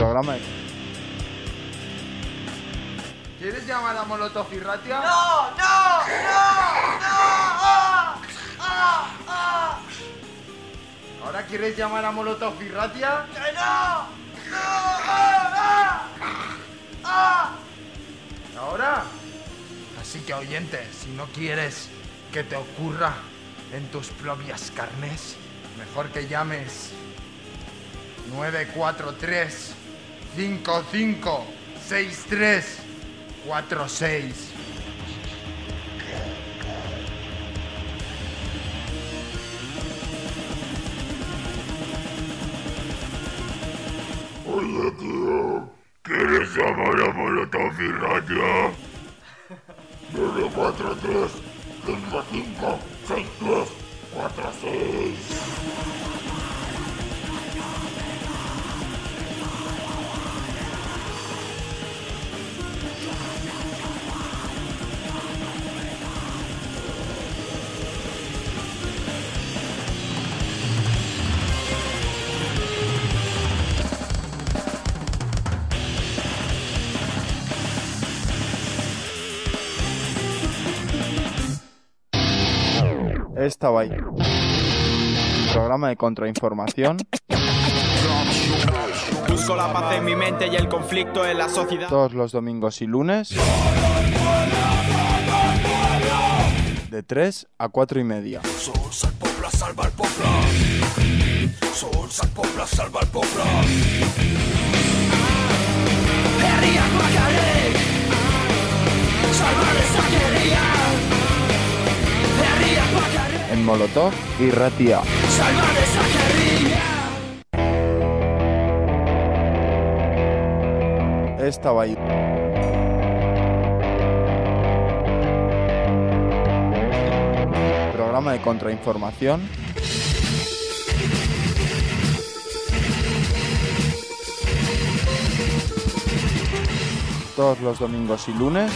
Programa. ¿Quieres llamar a Molotov y Ratia? ¡No! ¡No! ¡No! ¡No! ¡Ah! ¡Ah! ¡Ah! ¿Ahora quieres llamar a Molotov y Ratia? ¡Que no! ¡No! ¡Ah! ¡Ah! ¡Ah! ¿Ahora? Así que oyente, si no quieres que te ocurra en tus propias carnes, mejor que llames 943 55 63 46. Oye, tío, ¿quieres llamar a Molotov y Radio? 943 55 63 46. Estaba ahí. Programa de contrainformación. Busco la paz en mi mente y el conflicto en la sociedad. Todos los domingos y lunes. De 3 a 4 y media. Sols el poble salva En Molotov y Ratia. Estaba ahí. Programa de contrainformación. Todos los domingos y lunes.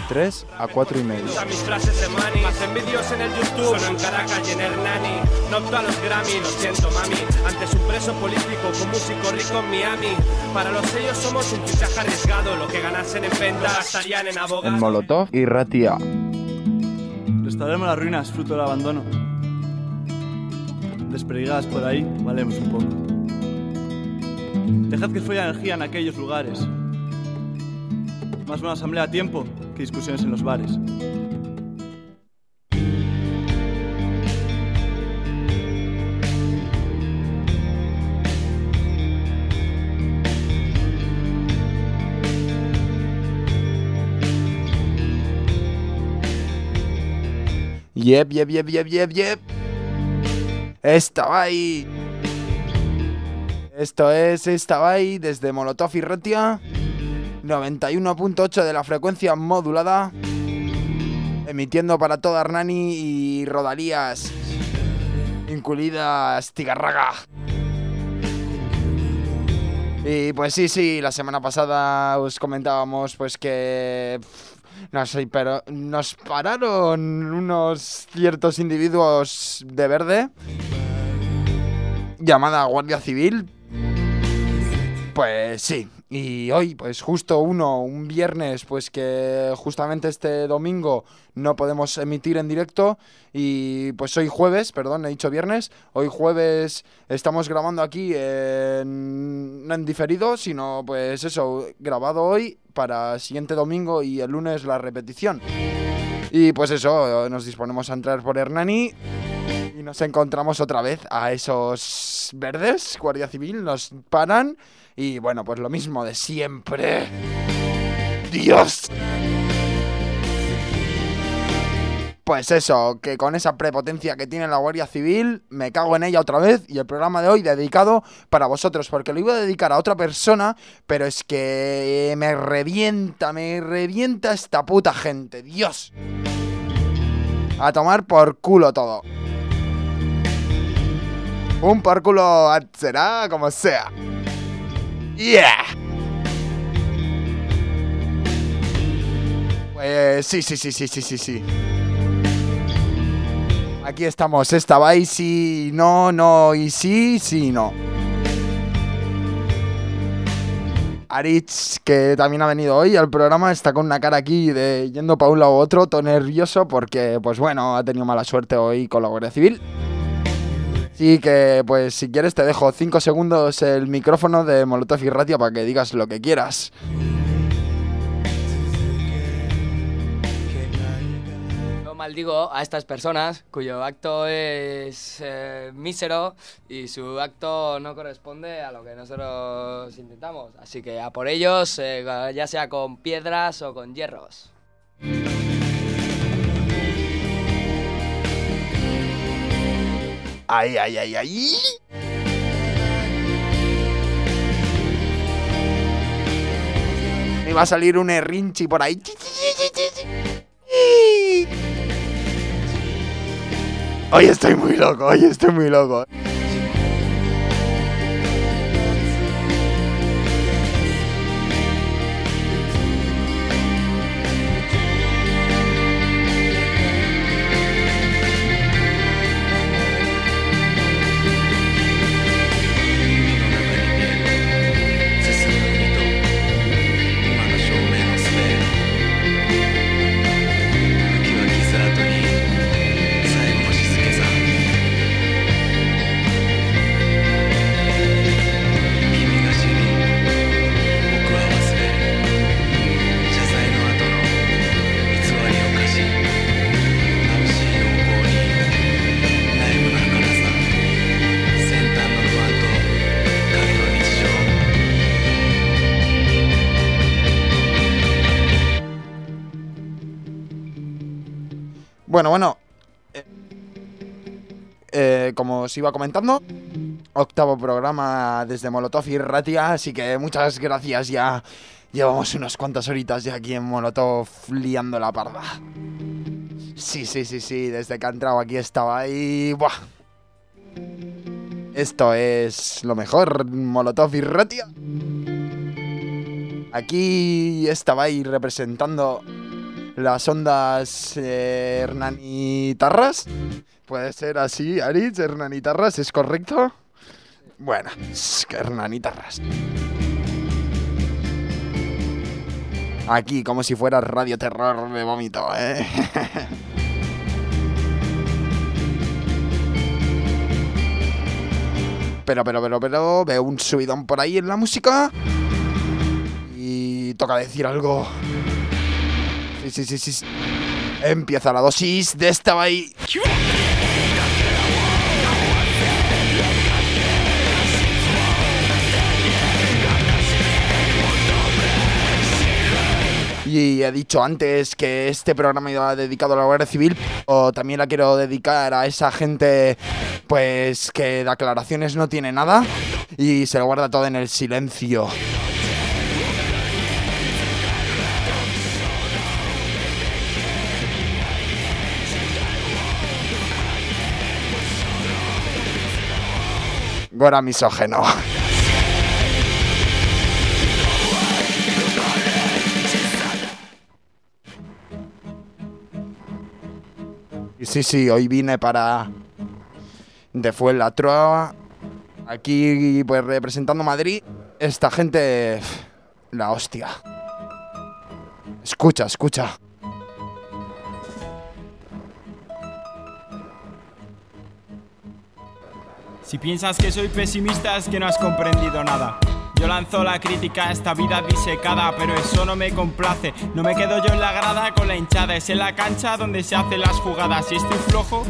De 3 a 4 y mis frases de vídeos en el YouTube. Solo en Caracas y en Hernani. No opto a los Grammy, lo siento mami. Antes un preso político con músico rico en Miami. Para los sellos somos un fichaje arriesgado. Lo que ganasen en venta gastarían en abogados. En Molotov y Ratia. Restauremos las ruinas, fruto del abandono. Desperdigadas por ahí, valemos un poco. Dejad que fluya energía en aquellos lugares. Más una asamblea a tiempo discusiones en los bares. Yep, yep, yep, yep, yep, yep. Estaba ahí. Esto es Estaba ahí desde Molotov y Ratia. 91.8 de la frecuencia modulada. Emitiendo para toda Hernani y Rodalías. Incluidas Tigarraga. Y pues sí, sí, la semana pasada os comentábamos pues que pff, nos, pero nos pararon unos ciertos individuos de verde llamada Guardia Civil. Pues sí, y hoy, pues justo uno, un viernes, pues que justamente este domingo no podemos emitir en directo y pues hoy jueves, perdón, he dicho viernes, hoy jueves estamos grabando aquí en, no en diferido, sino pues eso, grabado hoy para siguiente domingo y el lunes la repetición. Y pues eso, nos disponemos a entrar por Hernani y nos encontramos otra vez a esos verdes, Guardia Civil, nos paran y bueno, pues lo mismo de siempre. Dios. Pues eso, que con esa prepotencia que tiene la Guardia Civil, me cago en ella otra vez y el programa de hoy dedicado para vosotros, porque lo iba a dedicar a otra persona, pero es que me revienta, me revienta esta puta gente, Dios. A tomar por culo todo. Un por culo será como sea. Yeah. Pues sí, sí, sí, sí, sí, sí, sí. Aquí estamos, estaba y sí, no, no, y sí, sí, no. Aritz, que también ha venido hoy al programa, está con una cara aquí de yendo para un lado u otro, todo nervioso porque, pues bueno, ha tenido mala suerte hoy con la Guardia Civil. Así que, pues si quieres te dejo 5 segundos el micrófono de Molotov y Ratia para que digas lo que quieras. Maldigo a estas personas cuyo acto es eh, mísero y su acto no corresponde a lo que nosotros intentamos. Así que a por ellos, eh, ya sea con piedras o con hierros. Ay, ay, ay, ay. Me va a salir un errinchi por ahí. Hoy estoy muy loco, hoy estoy muy loco. Bueno, bueno. eh, eh, como os iba comentando, octavo programa desde Molotov y Ratia, así que muchas gracias ya. Llevamos unas cuantas horitas ya aquí en Molotov liando la parda. Sí, sí, sí, sí, desde que ha entrado aquí estaba ahí. ¡Buah! Esto es lo mejor, Molotov y Ratia. Aquí estaba ahí representando las ondas eh, Hernanitarras. Puede ser así, Aritz, Hernanitarras, ¿es correcto? Bueno, Hernanitarras. Aquí, como si fuera Radio Terror de vómito, ¿eh? Pero, pero, pero, pero, veo un subidón por ahí en la música. Y toca decir algo. Empieza la dosis de esta bahía. Y he dicho antes que este programa iba dedicado a la Guardia Civil, o también la quiero dedicar a esa gente, pues que de aclaraciones no tiene nada y se lo guarda todo en el silencio. Gora misógeno. Y sí, sí, hoy vine para... De fue la Troa. Aquí, pues representando Madrid. Esta gente... La hostia. Escucha, escucha. Si piensas que soy pesimista es que no has comprendido nada. Yo lanzo la crítica a esta vida disecada, pero eso no me complace. No me quedo yo en la grada con la hinchada, es en la cancha donde se hacen las jugadas. Si estoy flojo,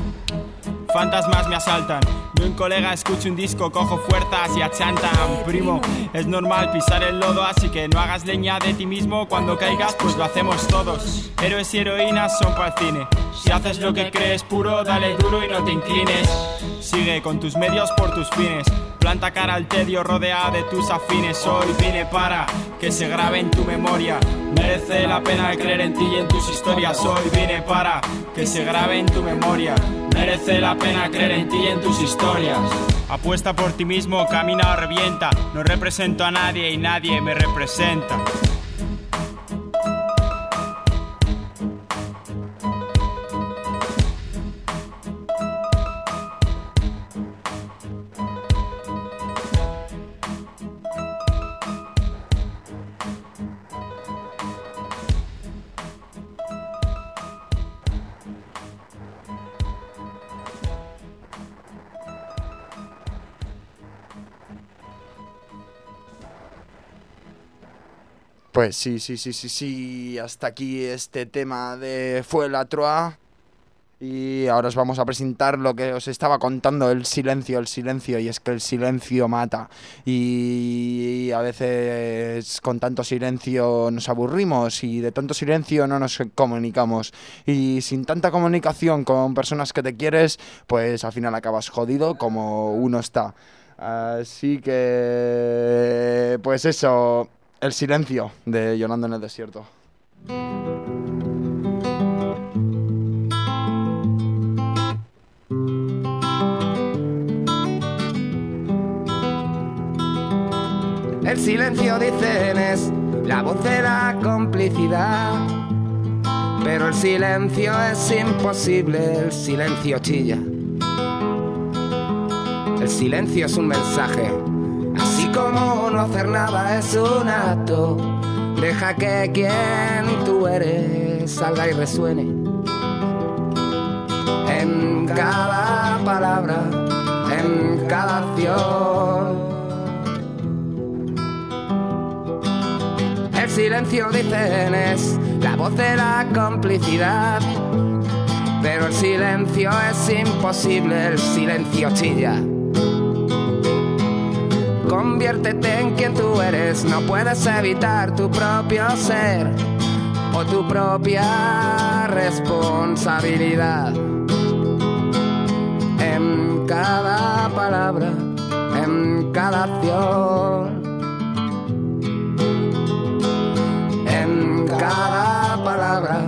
fantasmas me asaltan. Yo un colega escucho un disco, cojo fuerzas y achantan. Primo, es normal pisar el lodo, así que no hagas leña de ti mismo. Cuando caigas, pues lo hacemos todos. Héroes y heroínas son para el cine. Si haces lo que crees puro, dale duro y no te inclines. Sigue con tus medios por tus fines. Planta cara al tedio, rodea de tus afines. Hoy vine para que se grabe en tu memoria. Merece la pena creer en ti y en tus historias. Hoy vine para que se grabe en tu memoria. Merece la pena creer en ti y en tus historias. Apuesta por ti mismo, camina o revienta. No represento a nadie y nadie me representa. Pues sí, sí, sí, sí, sí. Hasta aquí este tema de Fue la Troa. Y ahora os vamos a presentar lo que os estaba contando, el silencio, el silencio, y es que el silencio mata. Y a veces con tanto silencio nos aburrimos y de tanto silencio no nos comunicamos. Y sin tanta comunicación con personas que te quieres, pues al final acabas jodido como uno está. Así que, pues eso, el silencio de Llorando en el Desierto. El silencio, dicen, es la voz de la complicidad. Pero el silencio es imposible, el silencio chilla. El silencio es un mensaje, así como no hacer nada es un acto. Deja que quien tú eres salga y resuene. En cada palabra, en cada acción. El silencio, dicen, es la voz de la complicidad. Pero el silencio es imposible, el silencio chilla. Conviértete en quien tú eres, no puedes evitar tu propio ser o tu propia responsabilidad. En cada palabra, en cada acción. En cada palabra,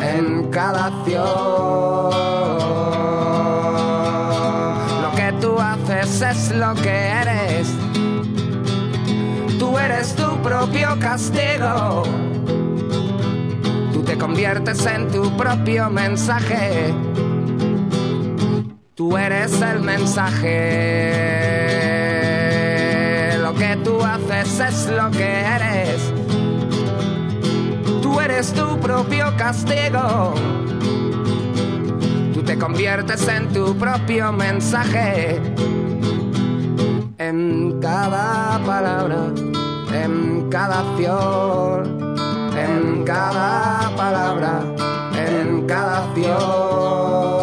en cada acción. Lo que tú haces es lo que eres. Tu propio castigo. Tú te conviertes en tu propio mensaje. Tú eres el mensaje. Lo que tú haces es lo que eres. Tú eres tu propio castigo. Tú te conviertes en tu propio mensaje. En cada palabra, en cada acción, en cada palabra, en cada acción.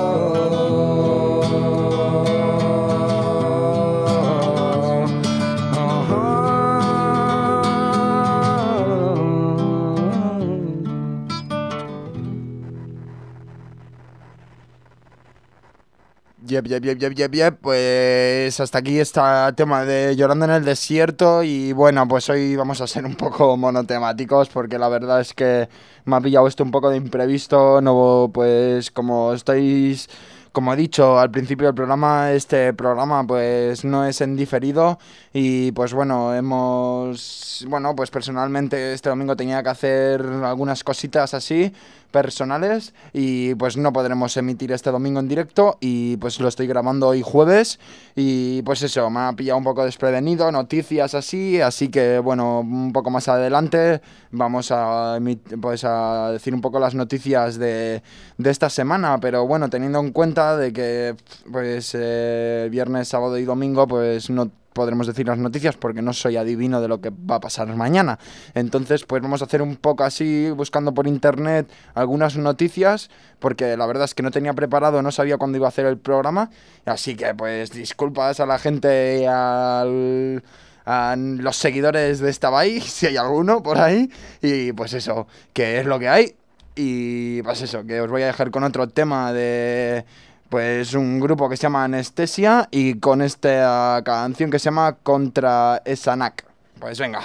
Yep, yep, yep, yep, yep, yep. Pues hasta aquí está el tema de Llorando en el Desierto. Y bueno, pues hoy vamos a ser un poco monotemáticos porque la verdad es que me ha pillado esto un poco de imprevisto. No, pues como estáis. Como he dicho al principio del programa, este programa pues no es en diferido y pues bueno, hemos, bueno, pues personalmente este domingo tenía que hacer algunas cositas así personales y pues no podremos emitir este domingo en directo y pues lo estoy grabando hoy jueves y pues eso, me ha pillado un poco desprevenido, noticias así, así que bueno, un poco más adelante vamos a, pues a decir un poco las noticias de, de esta semana, pero bueno, teniendo en cuenta de que pues eh, viernes, sábado y domingo pues no podremos decir las noticias porque no soy adivino de lo que va a pasar mañana. Entonces, pues vamos a hacer un poco así, buscando por internet algunas noticias, porque la verdad es que no tenía preparado, no sabía cuándo iba a hacer el programa. Así que, pues, disculpas a la gente y al- a los seguidores de esta Bahía, si hay alguno por ahí. Y pues eso, que es lo que hay. Y pues eso, que os voy a dejar con otro tema de pues un grupo que se llama Anestesia y con esta canción que se llama Contra Esanak. Pues venga.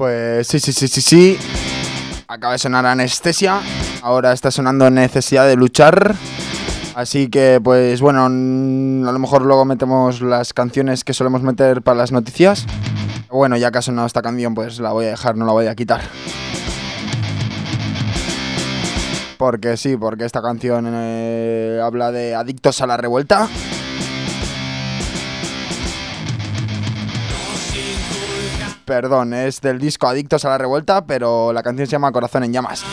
Pues sí, sí, sí, sí, sí. Acaba de sonar anestesia. Ahora está sonando necesidad de luchar. Así que, pues bueno, a lo mejor luego metemos las canciones que solemos meter para las noticias. Bueno, ya que ha sonado esta canción, pues la voy a dejar, no la voy a quitar. Porque sí, porque esta canción eh, habla de adictos a la revuelta. Perdón, es del disco Adictos a la Revuelta, pero la canción se llama Corazón en Llamas.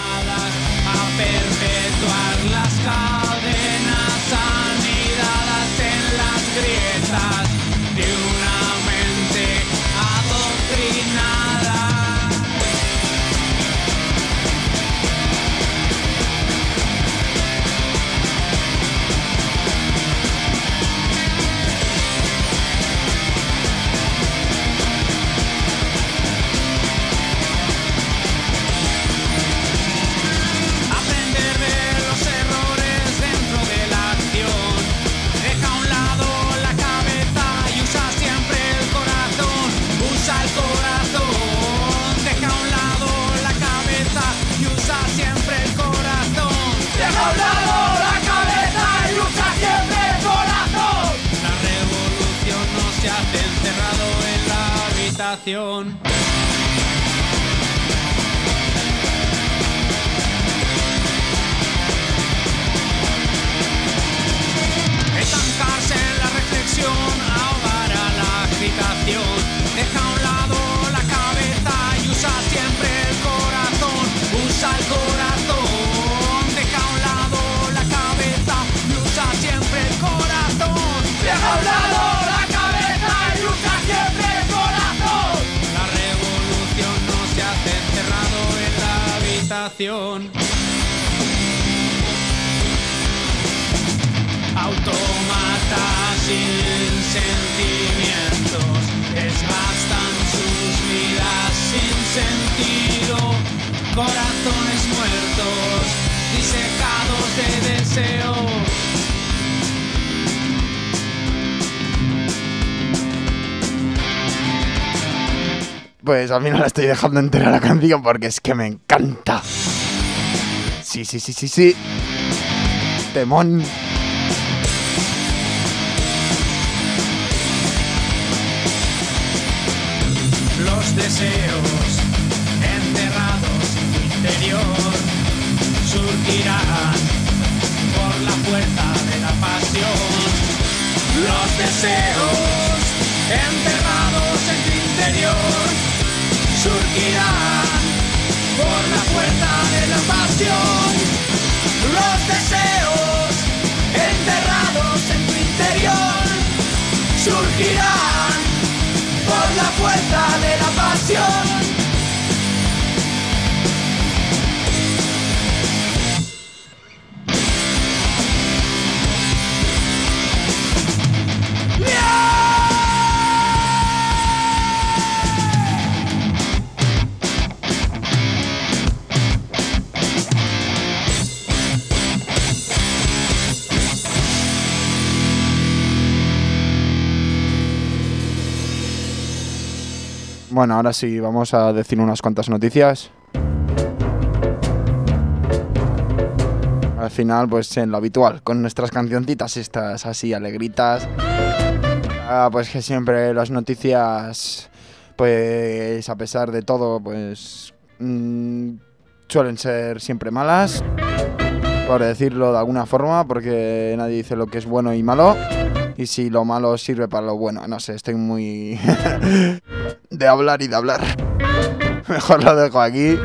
Habitación. Pues a mí no la estoy dejando entera la canción porque es que me encanta. Sí, sí, sí, sí, sí. Temón. Los deseos enterrados en tu interior surgirán por la fuerza de la pasión. Los deseos enterrados en tu interior surgirán por la fuerza de la pasión. Los deseos enterrados en tu interior surgirán por la fuerza de la pasión. Bueno, ahora sí, vamos a decir unas cuantas noticias. Al final, pues en lo habitual, con nuestras cancioncitas estas así alegritas. Ah, pues que siempre las noticias, pues a pesar de todo, pues mm, suelen ser siempre malas. Por decirlo de alguna forma, porque nadie dice lo que es bueno y malo. Y si lo malo sirve para lo bueno. No sé, estoy muy... de hablar y de hablar. Mejor lo dejo aquí.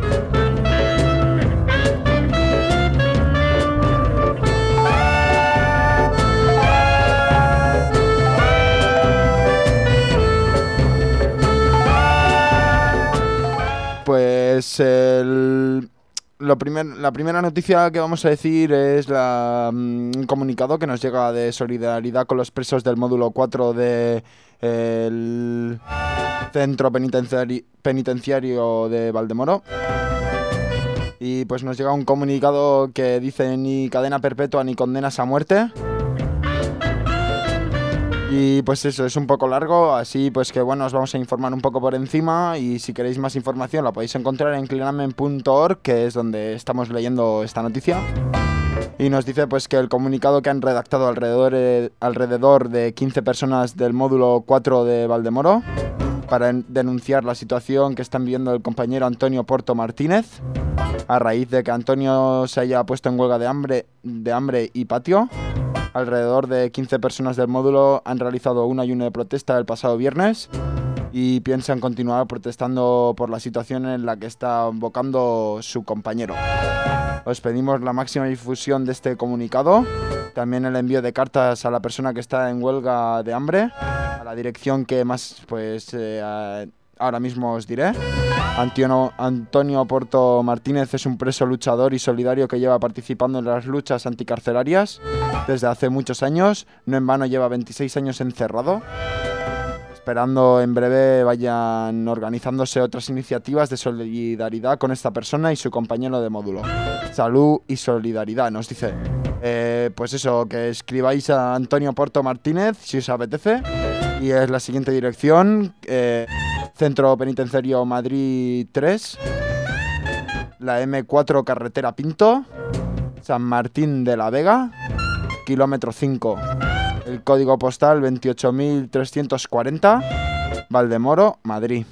Pues el, lo primer- la primera noticia que vamos a decir es la, mm, un comunicado que nos llega de solidaridad con los presos del módulo 4 del centro penitenciari- penitenciario de Valdemoro. Y pues nos llega un comunicado que dice ni cadena perpetua ni condenas a muerte. Y pues eso, es un poco largo, así pues que bueno, os vamos a informar un poco por encima y si queréis más información la podéis encontrar en clinamen.org, que es donde estamos leyendo esta noticia. Y nos dice pues que el comunicado que han redactado alrededor, eh, alrededor de 15 personas del módulo 4 de Valdemoro para en- denunciar la situación que están viviendo el compañero Antonio Porto Martínez a raíz de que Antonio se haya puesto en huelga de hambre, de hambre y patio. Alrededor de 15 personas del módulo han realizado un ayuno de protesta el pasado viernes y piensan continuar protestando por la situación en la que está invocando su compañero. Os pedimos la máxima difusión de este comunicado, también el envío de cartas a la persona que está en huelga de hambre, a la dirección que más pues eh, ahora mismo os diré. Antonio, Antonio Porto Martínez es un preso luchador y solidario que lleva participando en las luchas anticarcelarias desde hace muchos años. No en vano lleva 26 años encerrado. Esperando en breve vayan organizándose otras iniciativas de solidaridad con esta persona y su compañero de módulo. Salud y solidaridad, nos dice. Eh, pues eso, que escribáis a Antonio Porto Martínez si os apetece. Y es la siguiente dirección. eh, Centro Penitenciario Madrid 3. La M4 Carretera Pinto. San Martín de la Vega. Kilómetro 5. El código postal 28340. Valdemoro, Madrid.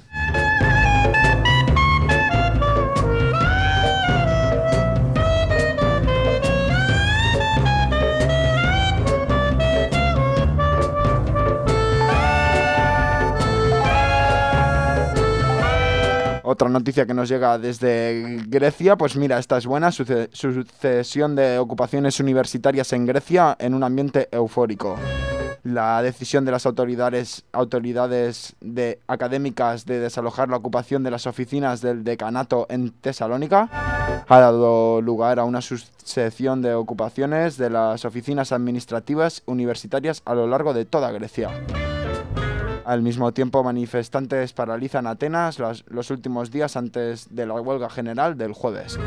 Otra noticia que nos llega desde Grecia, pues mira, esta es buena, suce- sucesión de ocupaciones universitarias en Grecia en un ambiente eufórico. La decisión de las autoridades, autoridades de, académicas de desalojar la ocupación de las oficinas del decanato en Tesalónica ha dado lugar a una sucesión de ocupaciones de las oficinas administrativas universitarias a lo largo de toda Grecia. Al mismo tiempo, manifestantes paralizan Atenas los, últimos días antes de la huelga general del jueves.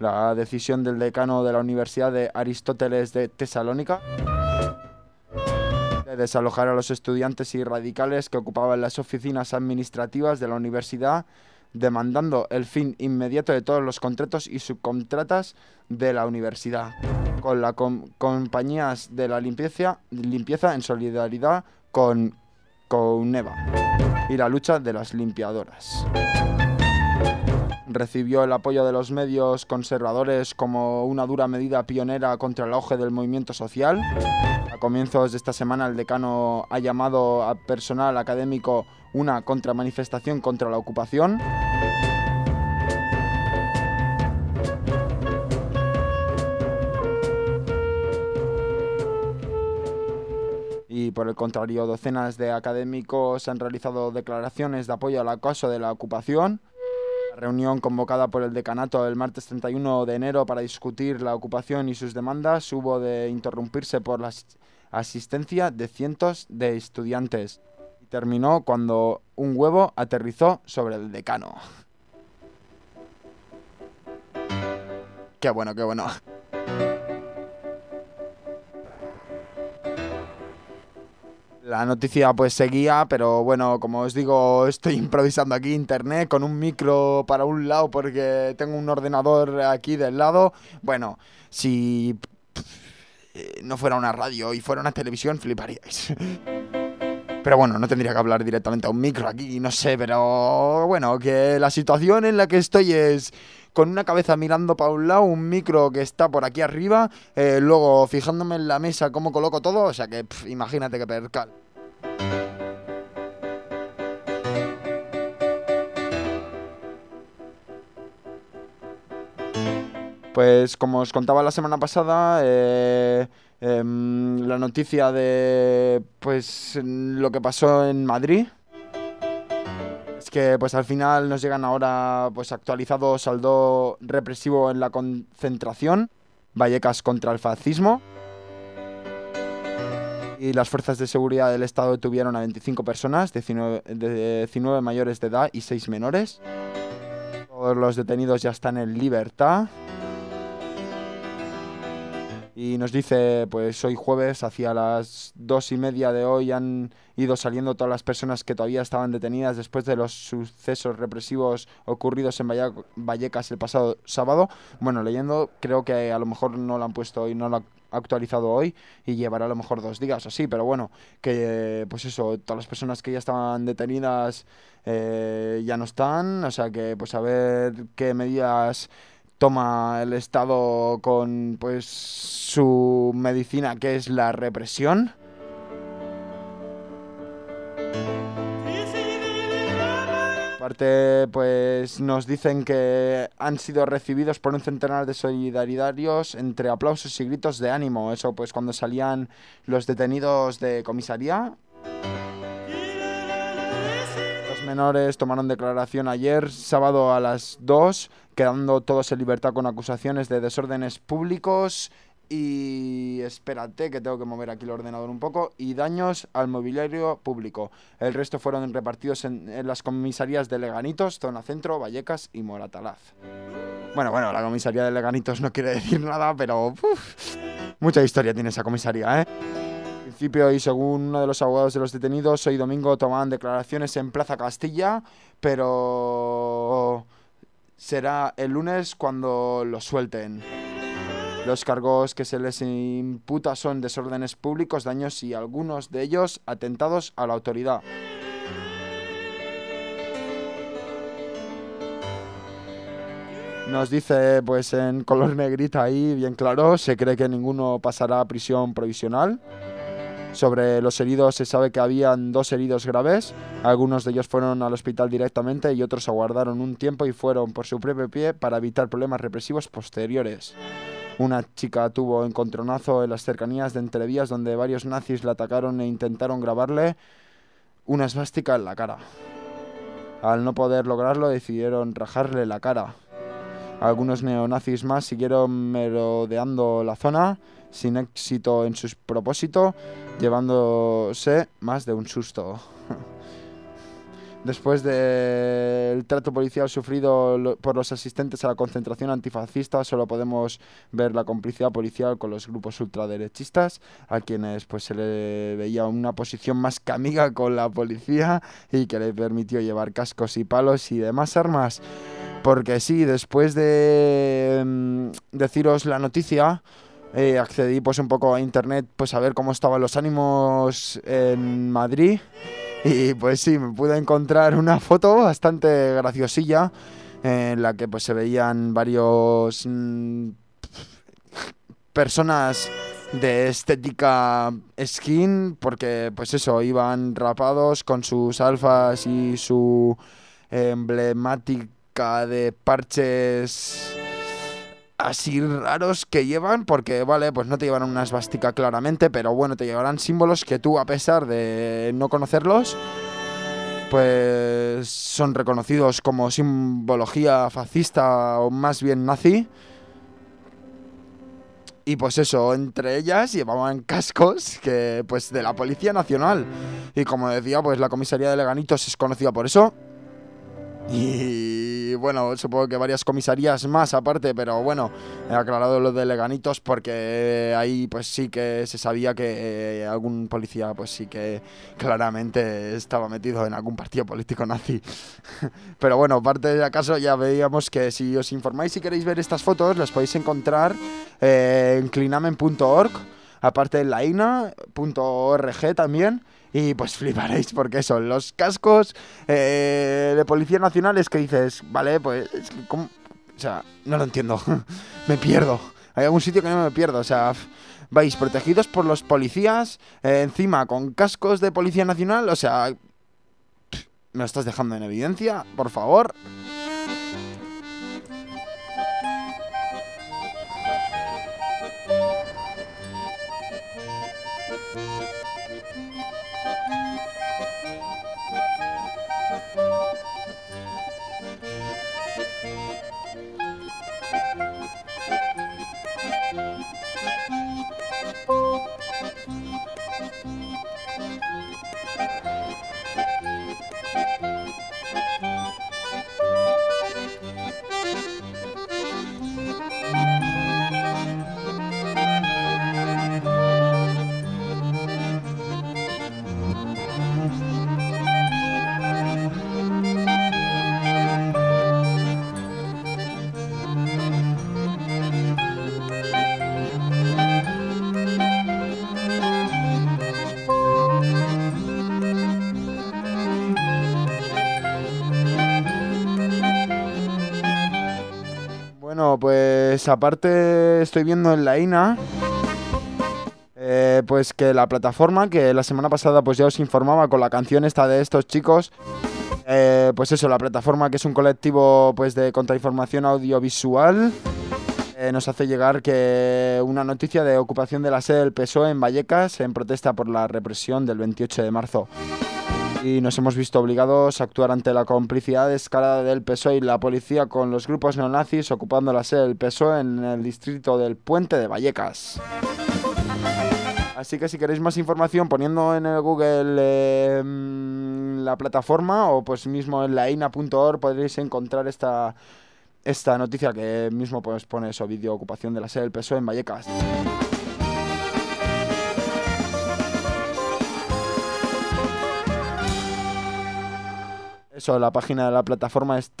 La decisión del decano de la Universidad de Aristóteles de Tesalónica de desalojar a los estudiantes y radicales que ocupaban las oficinas administrativas de la universidad, demandando el fin inmediato de todos los contratos y subcontratas de la universidad, con las compañías de la limpieza, limpieza en solidaridad con Couneva y la lucha de las limpiadoras. Recibió el apoyo de los medios conservadores como una dura medida pionera contra el auge del movimiento social. A comienzos de esta semana el decano ha llamado a personal académico una contramanifestación contra la ocupación. Por el contrario, docenas de académicos han realizado declaraciones de apoyo al acoso de la ocupación. La reunión convocada por el decanato el martes 31 de enero para discutir la ocupación y sus demandas hubo de interrumpirse por la as- asistencia de cientos de estudiantes. Y terminó cuando un huevo aterrizó sobre el decano. Qué bueno, qué bueno. La noticia pues seguía, pero bueno, como os digo, estoy improvisando aquí internet con un micro para un lado porque tengo un ordenador aquí del lado. Bueno, si eh, no fuera una radio y fuera una televisión, fliparíais. Pero bueno, no tendría que hablar directamente a un micro aquí, no sé, pero bueno, que la situación en la que estoy es con una cabeza mirando para un lado, un micro que está por aquí arriba, eh, luego fijándome en la mesa cómo coloco todo, o sea que imagínate que percal. Pues como os contaba la semana pasada, eh, em, la noticia de pues lo que pasó en Madrid. Que pues al final nos llegan ahora pues actualizado saldo represivo en la concentración, Vallecas contra el fascismo. Y las fuerzas de seguridad del Estado detuvieron a 25 personas, 19, de 19 mayores de edad y 6 menores. Todos los detenidos ya están en libertad. Y nos dice, pues hoy jueves, hacia las dos y media de hoy, han ido saliendo todas las personas que todavía estaban detenidas después de los sucesos represivos ocurridos en Vallecas el pasado sábado. Bueno, leyendo, creo que a lo mejor no lo han puesto hoy, no lo han actualizado hoy y llevará a lo mejor dos días o así, pero bueno, que pues eso, todas las personas que ya estaban detenidas eh, ya no están, o sea que pues a ver qué medidas toma el Estado con pues su medicina que es la represión. Aparte, pues nos dicen que han sido recibidos por un centenar de solidarios entre aplausos y gritos de ánimo. Eso pues cuando salían los detenidos de comisaría. Menores tomaron declaración ayer, sábado a las 2, quedando todos en libertad con acusaciones de desórdenes públicos y espérate que tengo que mover aquí el ordenador un poco y daños al mobiliario público. El resto fueron repartidos en, las comisarías de Leganitos, Zona Centro, Vallecas y Moratalaz. Bueno, bueno, la comisaría de Leganitos no quiere decir nada, pero mucha historia tiene esa comisaría, ¿eh? Principio y según uno de los abogados de los detenidos, hoy domingo tomaban declaraciones en Plaza Castilla, pero será el lunes cuando los suelten. Los cargos que se les imputa son desórdenes públicos, daños y algunos de ellos atentados a la autoridad. Nos dice, pues en color negrita ahí, bien claro, se cree que ninguno pasará a prisión provisional. Sobre los heridos se sabe que habían dos heridos graves, algunos de ellos fueron al hospital directamente y otros aguardaron un tiempo y fueron por su propio pie para evitar problemas represivos posteriores. Una chica tuvo encontronazo en las cercanías de Entrevías donde varios nazis la atacaron e intentaron grabarle una esvástica en la cara. Al no poder lograrlo decidieron rajarle la cara. Algunos neonazis más siguieron merodeando la zona sin éxito en su propósito, llevándose más de un susto. Después del trato policial sufrido por los asistentes a la concentración antifascista, solo podemos ver la complicidad policial con los grupos ultraderechistas, a quienes pues se le veía una posición más que amiga con la policía y que le permitió llevar cascos y palos y demás armas. Porque sí, después de mm, deciros la noticia, eh, accedí pues un poco a internet pues a ver cómo estaban los ánimos en Madrid. Y pues sí, me pude encontrar una foto bastante graciosilla en la que pues se veían varios mm, personas de estética skin porque pues eso, iban rapados con sus alfas y su emblemática de parches así raros que llevan, porque vale, pues no te llevarán una esvástica claramente, pero bueno, te llevarán símbolos que tú, a pesar de no conocerlos, pues son reconocidos como simbología fascista o más bien nazi. Y pues eso, entre ellas llevaban cascos que pues de la Policía Nacional. Y como decía, pues la comisaría de Leganitos es conocida por eso. Y bueno, supongo que varias comisarías más aparte, pero bueno, he aclarado lo de Leganitos porque ahí pues sí que se sabía que eh, algún policía pues sí que claramente estaba metido en algún partido político nazi. pero bueno, aparte de acaso ya veíamos que si os informáis y queréis ver estas fotos, las podéis encontrar eh, en clinamen.org, aparte en laina.org también. Y pues fliparéis porque son los cascos eh, de Policía Nacional es que dices, vale, pues, ¿cómo? o sea, no lo entiendo, me pierdo. Hay algún sitio que no me pierdo, o sea, vais protegidos por los policías, eh, encima con cascos de Policía Nacional, o sea, me lo estás dejando en evidencia, por favor. Pues aparte estoy viendo en la INA eh, pues que la plataforma que la semana pasada pues ya os informaba con la canción esta de estos chicos eh, pues eso, la plataforma que es un colectivo pues de contrainformación audiovisual eh, nos hace llegar que una noticia de ocupación de la sede del PSOE en Vallecas en protesta por la represión del 28 de marzo y nos hemos visto obligados a actuar ante la complicidad descarada del PSOE y la policía con los grupos neonazis ocupando la sede del PSOE en el distrito del Puente de Vallecas. Así que si queréis más información poniendo en el Google mm, la plataforma o pues mismo en la ina.org podréis encontrar esta, esta noticia que mismo pues pone eso, vídeo ocupación de la sede del PSOE en Vallecas. Eso, la página de la plataforma es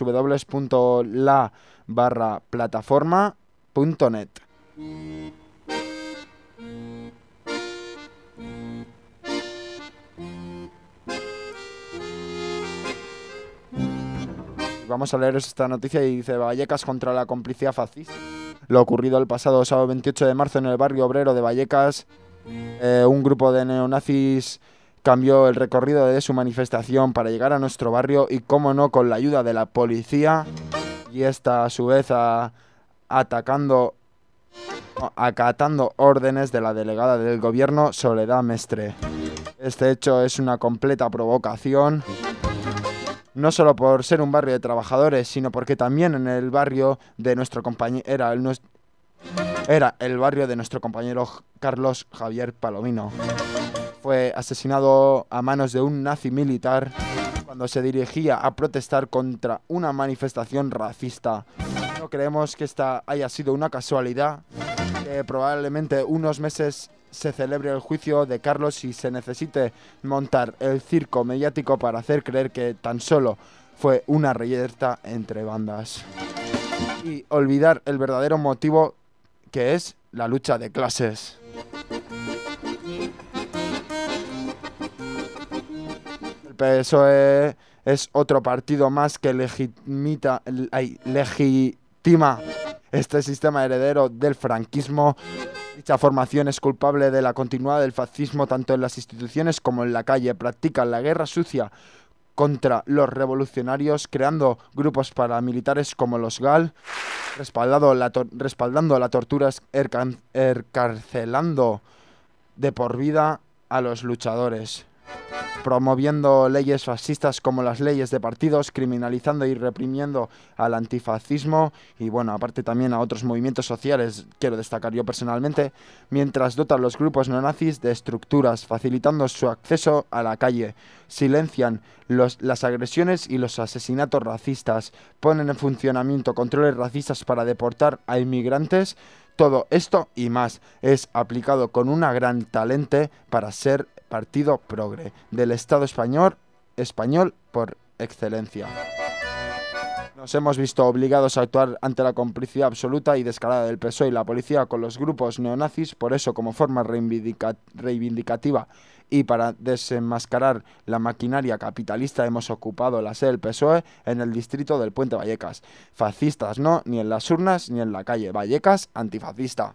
www.la barra plataforma.net. Vamos a leeros esta noticia y dice Vallecas contra la complicidad fascista. Lo ocurrido el pasado sábado 28 de marzo en el barrio obrero de Vallecas Eh, un grupo de neonazis cambió el recorrido de su manifestación para llegar a nuestro barrio y, como no, con la ayuda de la policía y esta a su vez a- atacando acatando órdenes de la delegada del gobierno Soledad Mestre. Este hecho es una completa provocación, no solo por ser un barrio de trabajadores, sino porque también en el barrio de nuestro compañero era el, barrio de nuestro compañero Carlos Javier Palomino. Fue asesinado a manos de un nazi militar cuando se dirigía a protestar contra una manifestación racista. No creemos que esta haya sido una casualidad, que probablemente unos meses se celebre el juicio de Carlos y se necesite montar el circo mediático para hacer creer que tan solo fue una reyerta entre bandas. Y olvidar el verdadero motivo que es la lucha de clases. PSOE es otro partido más que legitima este sistema heredero del franquismo. Dicha formación es culpable de la continuidad del fascismo tanto en las instituciones como en la calle. Practican la guerra sucia contra los revolucionarios, creando grupos paramilitares como los GAL, respaldado respaldando la tortura, encarcelando de por vida a los luchadores, promoviendo leyes fascistas como las leyes de partidos, criminalizando y reprimiendo al antifascismo y bueno, aparte también a otros movimientos sociales, quiero destacar yo personalmente, mientras dotan los grupos neonazis de estructuras, facilitando su acceso a la calle, silencian los- las agresiones y los asesinatos racistas, ponen en funcionamiento controles racistas para deportar a inmigrantes, todo esto y más es aplicado con una gran talente para ser partido progre del Estado español, español por excelencia. Nos hemos visto obligados a actuar ante la complicidad absoluta y descarada del PSOE y la policía con los grupos neonazis, por eso como forma reivindica- reivindicativa y para desenmascarar la maquinaria capitalista hemos ocupado la sede del PSOE en el distrito del Puente Vallecas. Fascistas no, ni en las urnas ni en la calle. Vallecas, antifascista.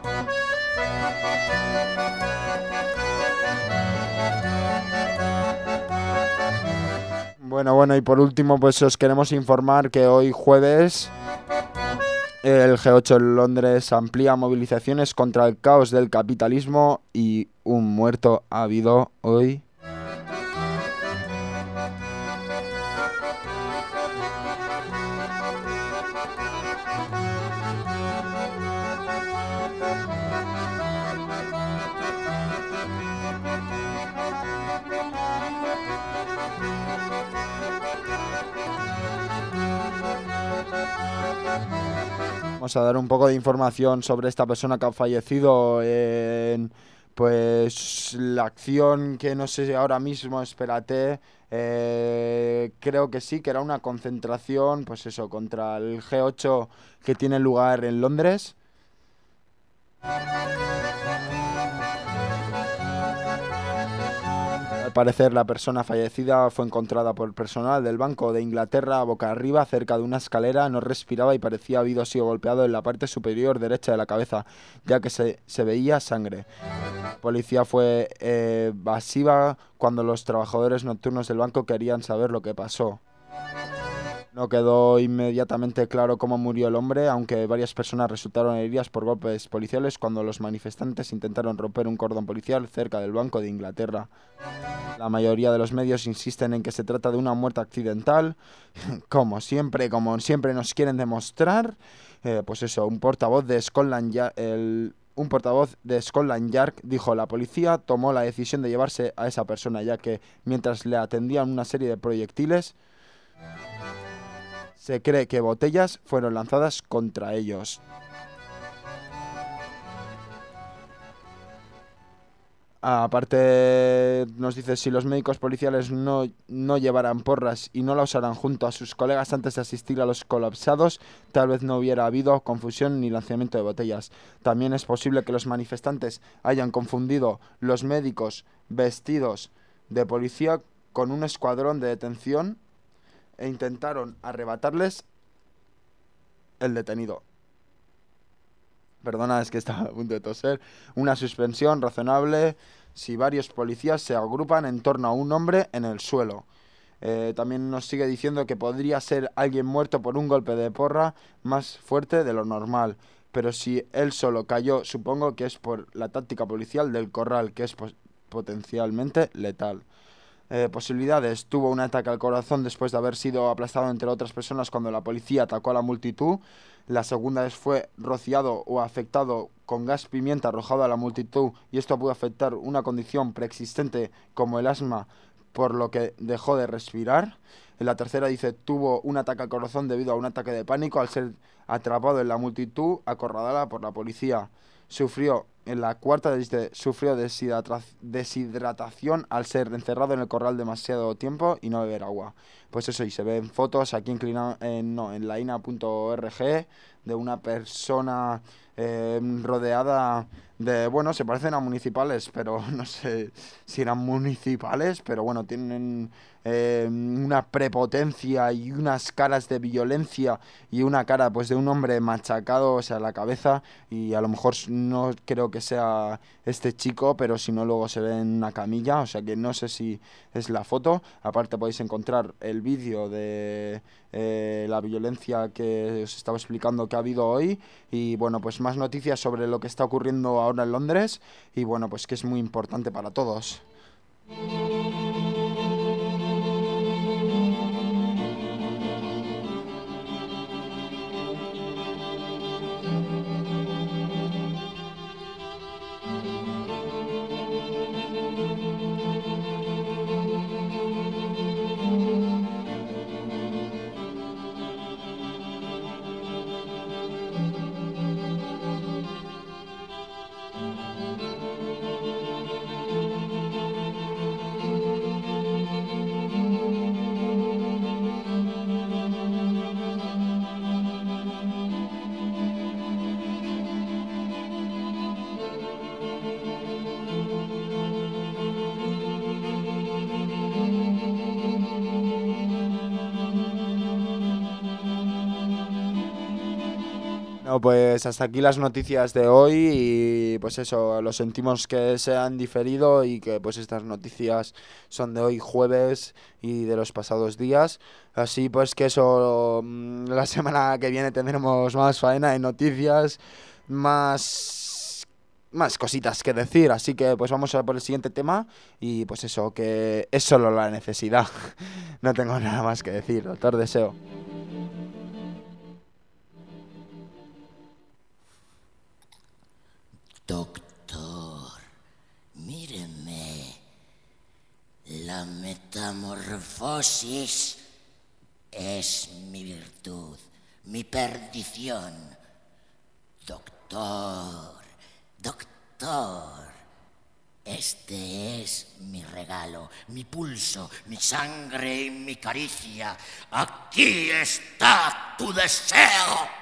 Bueno, bueno, y por último, pues os queremos informar que hoy jueves el G8 en Londres amplía movilizaciones contra el caos del capitalismo y un muerto ha habido hoy. Vamos a dar un poco de información sobre esta persona que ha fallecido en pues la acción que no sé ahora mismo, espérate, eh, creo que sí, que era una concentración, pues eso, contra el G8 que tiene lugar en Londres. Al parecer, la persona fallecida fue encontrada por personal del Banco de Inglaterra boca arriba cerca de una escalera, no respiraba y parecía habido sido golpeado en la parte superior derecha de la cabeza, ya que se, se veía sangre. La policía fue eh, evasiva cuando los trabajadores nocturnos del banco querían saber lo que pasó. No quedó inmediatamente claro cómo murió el hombre, aunque varias personas resultaron heridas por golpes policiales cuando los manifestantes intentaron romper un cordón policial cerca del Banco de Inglaterra. La mayoría de los medios insisten en que se trata de una muerte accidental, como siempre, como siempre nos quieren demostrar. Eh, pues eso, un portavoz de Scotland Ya- el- un portavoz de Scotland Yard dijo la policía tomó la decisión de llevarse a esa persona ya que mientras le atendían una serie de proyectiles Se cree que botellas fueron lanzadas contra ellos. Aparte, nos dice, si los médicos policiales no, no llevaran porras y no la usaran junto a sus colegas antes de asistir a los colapsados, tal vez no hubiera habido confusión ni lanzamiento de botellas. También es posible que los manifestantes hayan confundido los médicos vestidos de policía con un escuadrón de detención e intentaron arrebatarles el detenido perdona, es que estaba a punto de toser, una suspensión razonable si varios policías se agrupan en torno a un hombre en el suelo. Eh, también nos sigue diciendo que podría ser alguien muerto por un golpe de porra más fuerte de lo normal. Pero si él solo cayó, supongo que es por la táctica policial del corral, que es potencialmente letal. Eh, posibilidades. Tuvo un ataque al corazón después de haber sido aplastado entre otras personas cuando la policía atacó a la multitud. La segunda vez fue rociado o afectado con gas pimienta arrojado a la multitud y esto pudo afectar una condición preexistente como el asma por lo que dejó de respirar. La tercera dice tuvo un ataque al corazón debido a un ataque de pánico al ser atrapado en la multitud acorralada por la policía. Sufrió en la cuarta sufrió deshidrata- deshidratación al ser encerrado en el corral demasiado tiempo y no beber agua. Pues eso, y se ven fotos aquí inclina, en, no, en laina.org de una persona eh, rodeada de, bueno, se parecen a municipales, pero no sé si eran municipales, pero bueno, tienen eh, una prepotencia y unas caras de violencia y una cara pues de un hombre machacado, o sea, la cabeza y a lo mejor no creo que sea este chico, pero si no luego se ve en una camilla, o sea que no sé si es la foto. Aparte podéis encontrar el vídeo de eh, la violencia que os estaba explicando que ha habido hoy y bueno, pues más noticias sobre lo que está ocurriendo ahora en Londres y bueno, pues que es muy importante para todos. Pues hasta aquí las noticias de hoy y pues eso, lo sentimos que se han diferido y que pues estas noticias son de hoy jueves y de los pasados días. Así pues que eso, mm, la semana que viene tendremos más faena de noticias, más, más cositas que decir. Así que pues vamos a por el siguiente tema y pues eso, que es solo la necesidad. No tengo nada más que decir, doctor Deseo. Metamorfosis es mi virtud, mi perdición. Doctor, doctor, este es mi regalo, mi pulso, mi sangre y mi caricia. Aquí está tu deseo.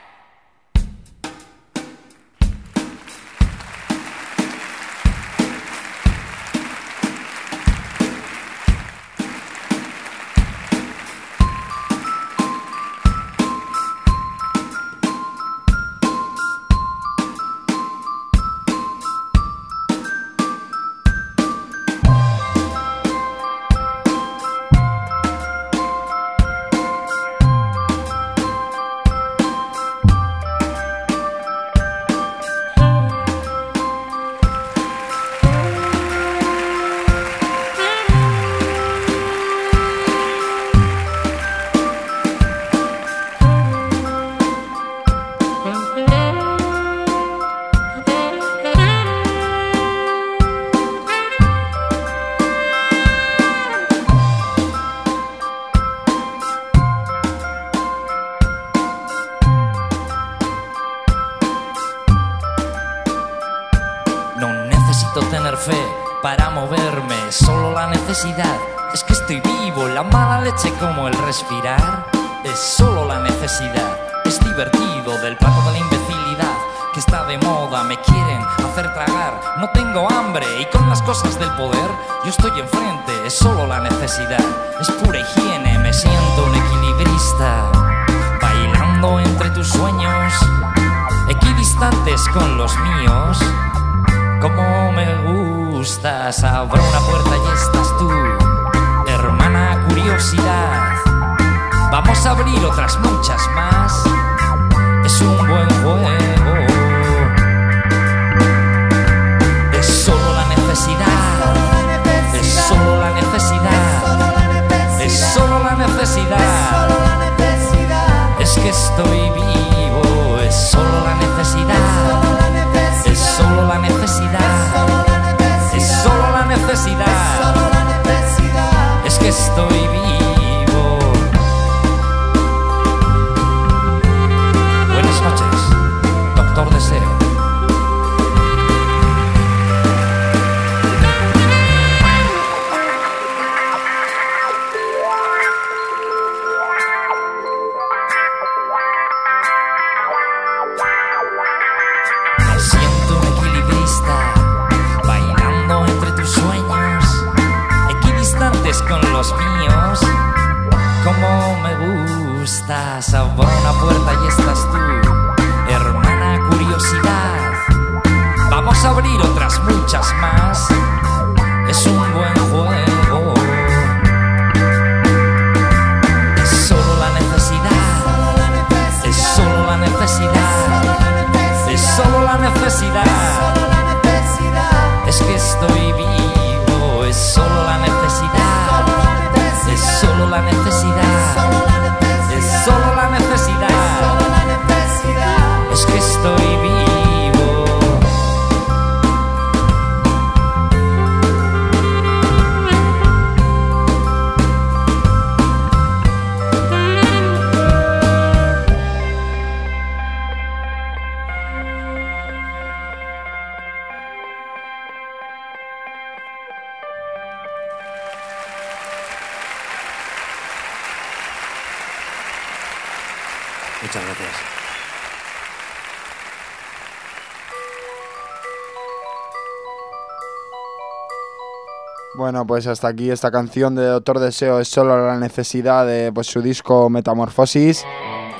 Pues hasta aquí esta canción de Doctor Deseo es solo la necesidad de pues, su disco Metamorfosis.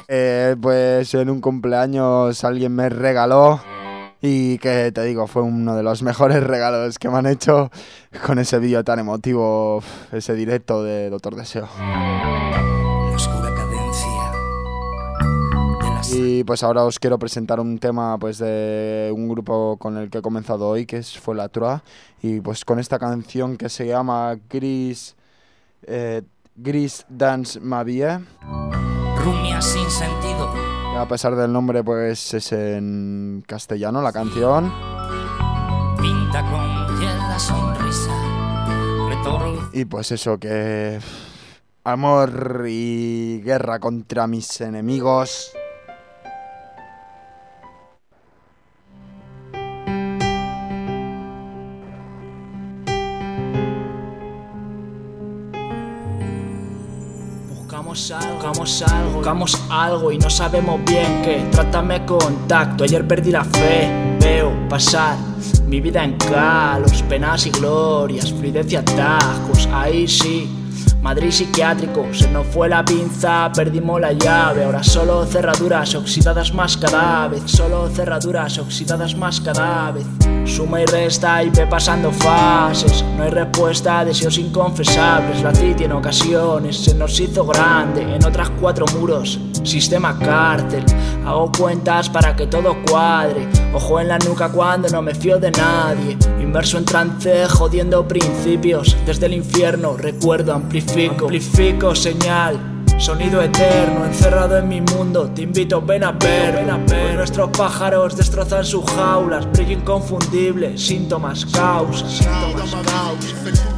Eh, pues en un cumpleaños alguien me regaló y que te digo, fue uno de los mejores regalos que me han hecho con ese vídeo tan emotivo, ese directo de Doctor Deseo. Y pues ahora os quiero presentar un tema pues de un grupo con el que he comenzado hoy, que es Fue la Troa, y pues con esta canción que se llama Gris, eh, Gris Dance Ma Vie. Rumia sin sentido. Y a pesar del nombre pues es en castellano la canción. Pinta con hiel la sonrisa. Retorno. Y pues eso que... Amor y guerra contra mis enemigos. Buscamos algo, buscamos algo, y no sabemos bien qué. Trátame con tacto, ayer perdí la fe. Veo pasar mi vida en calos, penas y glorias, fluidez y atajos. Ahí sí, Madrid psiquiátrico, se nos fue la pinza, perdimos la llave. Ahora solo cerraduras oxidadas más cada vez, solo cerraduras oxidadas más cada vez. Suma y resta y ve pasando fases. No hay respuesta deseos inconfesables. La city en ocasiones se nos hizo grande. En otras cuatro muros, sistema cárcel. Hago cuentas para que todo cuadre. Ojo en la nuca cuando no me fío de nadie. Inverso en trance, jodiendo principios. Desde el infierno, recuerdo, amplifico. Amplifico señal. Sonido eterno, encerrado en mi mundo, te invito, ven a ver, ven a ver. Nuestros pájaros destrozan sus jaulas, brillo inconfundible, síntomas, causas, síntomas, causas.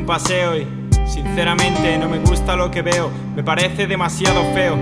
Un paseo y. Sinceramente no me gusta lo que veo, me parece demasiado feo.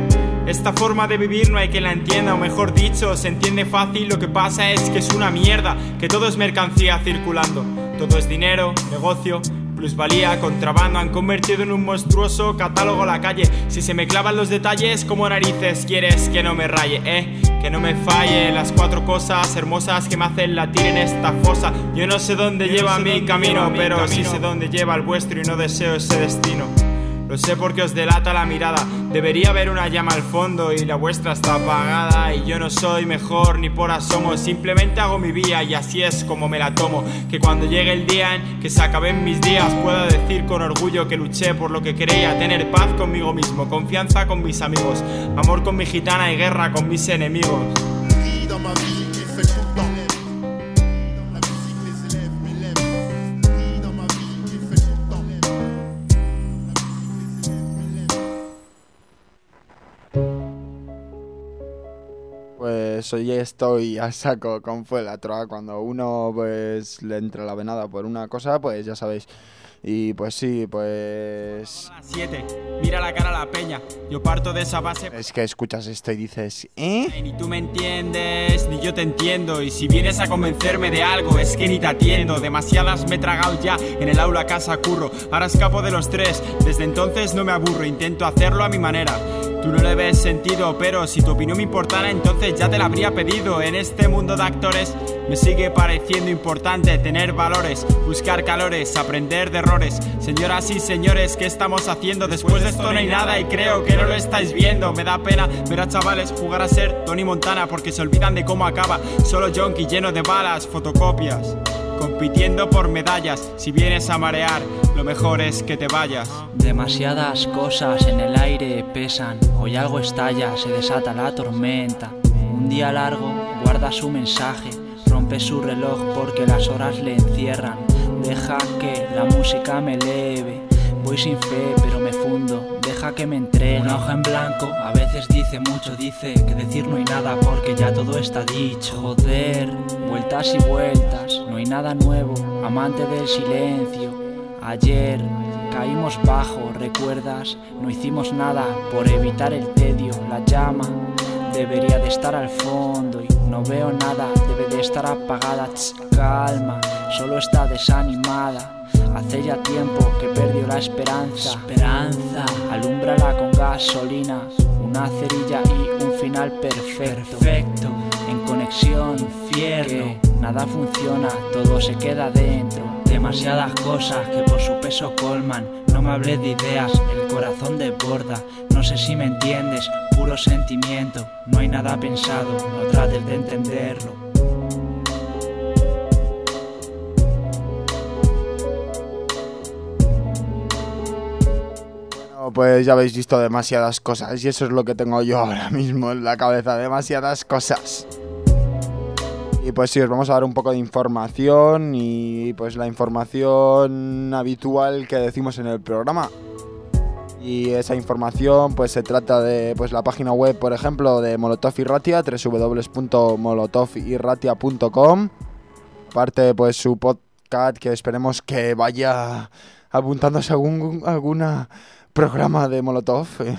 Esta forma de vivir no hay quien la entienda, o mejor dicho, se entiende fácil, lo que pasa es que es una mierda, que todo es mercancía circulando, todo es dinero, negocio, plusvalía, contrabando, han convertido en un monstruoso catálogo la calle. Si se me clavan los detalles, como narices quieres que no me raye, eh? Que no me falle las cuatro cosas hermosas que me hacen latir en esta fosa. Yo no sé dónde lleva mi camino, pero sí sé dónde lleva el vuestro y no deseo ese destino. Lo sé porque os delata la mirada. Debería haber una llama al fondo y la vuestra está apagada. Y yo no soy mejor ni por asomo. Simplemente hago mi vía y así es como me la tomo. Que cuando llegue el día en que se acaben mis días, pueda decir con orgullo que luché por lo que creía. Tener paz conmigo mismo, confianza con mis amigos, amor con mi gitana y guerra con mis enemigos. Pues hoy estoy a saco con fue la troa. Cuando uno pues le entra la venada por una cosa, pues ya sabéis. Y pues sí, pues... 7. Mira la cara a la peña. Yo parto de esa base. Es que escuchas esto y dices, ¿eh? Ni tú me entiendes, ni yo te entiendo. Y si vienes a convencerme de algo, es que ni te atiendo. Demasiadas me he tragado ya en el aula, casa, curro. Ahora escapo de los tres. Desde entonces no me aburro, intento hacerlo a mi manera. Tú no le ves sentido, pero si tu opinión me importara, entonces ya te la habría pedido. En este mundo de actores me sigue pareciendo importante tener valores, buscar calores, aprender de errores. Señoras y señores, ¿qué estamos haciendo? Después de esto no hay nada y creo que no lo estáis viendo. Me da pena ver a chavales jugar a ser Tony Montana porque se olvidan de cómo acaba. Solo junkie lleno de balas, fotocopias. Compitiendo por medallas, si vienes a marear, lo mejor es que te vayas. Demasiadas cosas en el aire pesan, hoy algo estalla, se desata la tormenta. Un día largo guarda su mensaje, rompe su reloj porque las horas le encierran. Deja que la música me eleve, voy sin fe pero me fundo, deja que me entregue. Una hoja en blanco a veces dice mucho, dice que decir no hay nada porque ya todo está dicho. Joder, vueltas y vueltas, no hay nada nuevo, amante del silencio. Ayer caímos bajo, recuerdas, no hicimos nada por evitar el tedio, la llama debería de estar al fondo y no veo nada, debe de estar apagada, calma, solo está desanimada. Hace ya tiempo que perdió la esperanza. Esperanza, alúmbrala con gasolina, una cerilla y un final perfecto. Perfecto, en conexión, infierno. Nada funciona, todo se queda dentro. Demasiadas cosas que por su peso colman. No me hables de ideas, el corazón desborda. No sé si me entiendes, puro sentimiento. No hay nada pensado, no trates de entenderlo. Pues ya habéis visto demasiadas cosas y eso es lo que tengo yo ahora mismo en la cabeza, demasiadas cosas. Y pues sí, os vamos a dar un poco de información y pues la información habitual que decimos en el programa. Y esa información pues se trata de pues la página web, por ejemplo, de Molotov Irratia, www.molotoviratia.com. Parte pues su podcast que esperemos que vaya apuntándose a algún alguna programa de Molotov. eh.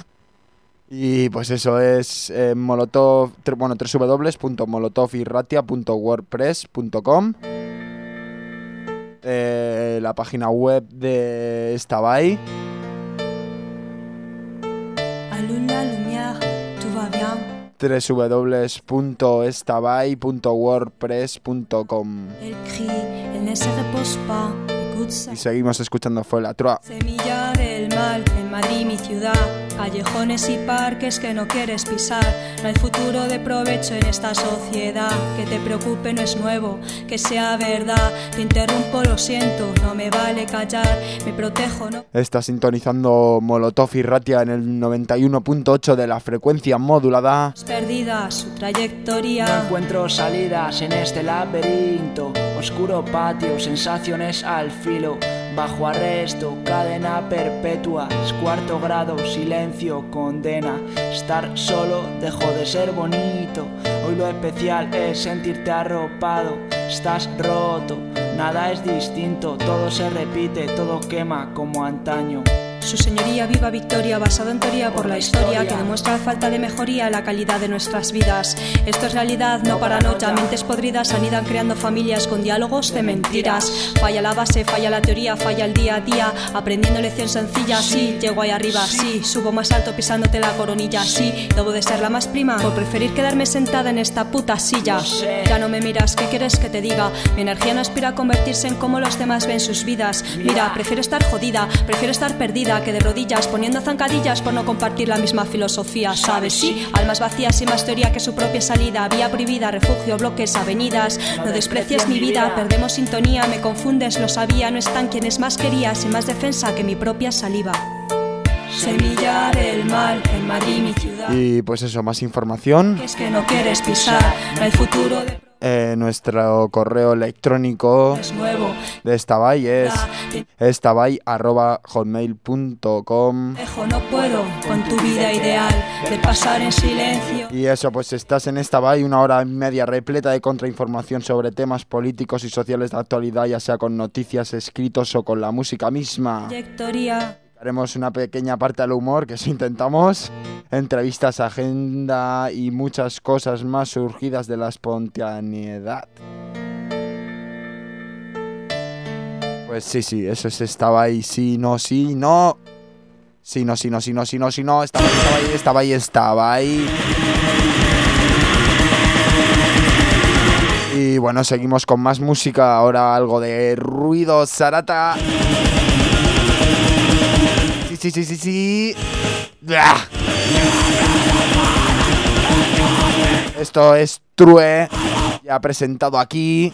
Y pues eso es eh, molotov, bueno, www.molotovirratia.wordpress.com eh, La página web de Estabay www.estabay.wordpress.com. Y seguimos escuchando Fue la Troa. Semilla del mal Madrid, mi ciudad. Callejones y parques que no quieres pisar. No hay futuro de provecho en esta sociedad. Que te preocupe no es nuevo, que sea verdad. Te interrumpo, lo siento, no me vale callar. Me protejo, no. Está sintonizando Molotov y Ratia en el 91.8 de la frecuencia modulada. Perdida su No trayectoria. encuentro salidas en este laberinto. Oscuro patio, sensaciones al filo. Bajo arresto, cadena perpetua. Cuarto grado, silencio, condena. Estar solo dejó de ser bonito. Hoy lo especial es sentirte arropado. Estás roto, nada es distinto. Todo se repite, todo quema como antaño. Su señoría viva victoria basado en teoría por la historia que demuestra la falta de mejoría la calidad de nuestras vidas. Esto es realidad, no paranoia. Mentes podridas anidan creando familias con diálogos de mentiras. Falla la base, falla la teoría, falla el día a día. Aprendiendo lección sencilla, sí, llego ahí arriba, sí. Subo más alto pisándote la coronilla, sí. Debo de ser la más prima por preferir quedarme sentada en esta puta silla. Ya no me miras, ¿qué quieres que te diga? Mi energía no aspira a convertirse en como los demás ven sus vidas. Mira, prefiero estar jodida, prefiero estar perdida que de rodillas poniendo zancadillas por no compartir la misma filosofía, ¿sabes? Sí, almas vacías y más teoría que su propia salida. Vía prohibida, refugio, bloques, avenidas. No desprecies mi vida, perdemos sintonía, me confundes, lo sabía. No están quienes más quería, sin más defensa que mi propia saliva. Semilla del mal en Madrid, mi ciudad. Y pues eso, más información. Que es que no quieres pisar, no hay futuro de Eh, nuestro correo electrónico es nuevo. De Estabay es estabay.hotmail.com no puedo con tu vida ideal de pasar en silencio. Y eso, pues estás en Estabay, una hora y media repleta de contrainformación sobre temas políticos y sociales de actualidad, ya sea con noticias, escritos o con la música misma. Trayectoria. Haremos una pequeña parte al humor, que eso intentamos. Entrevistas, agenda y muchas cosas más surgidas de la espontaneidad. Pues sí, sí, eso es, estaba ahí. Sí, no, sí, no. Sí, no, sí, no, sí, no, sí, no, sí, no. Estaba ahí, estaba ahí, estaba ahí, estaba ahí. Y bueno, seguimos con más música. Ahora algo de ruido, Sarata. Sí, sí, sí, sí, sí. Esto es True, ya presentado aquí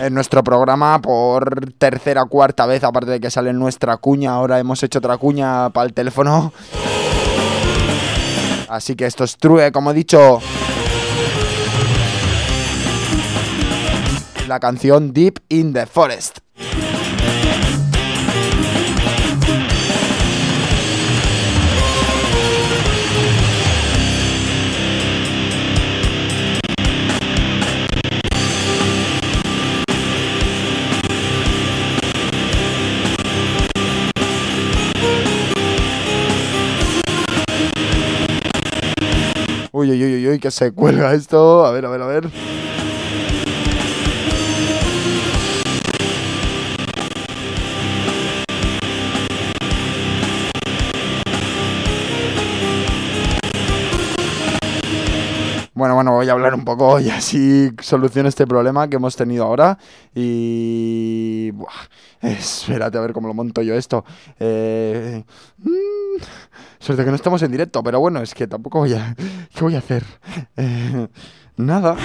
en nuestro programa por tercera cuarta vez, aparte de que sale nuestra cuña, ahora hemos hecho otra cuña para el teléfono. Así que esto es True, como he dicho. La canción Deep in the Forest. Uy, uy, uy, uy, que se cuelga esto. A ver, a ver, a ver. Bueno, bueno, voy a hablar un poco y así soluciono este problema que hemos tenido ahora. Y... buah, espérate a ver cómo lo monto yo esto. Eh... mm, Suerte que no estamos en directo, pero bueno, es que tampoco voy a... ¿Qué voy a hacer? Eh, nada.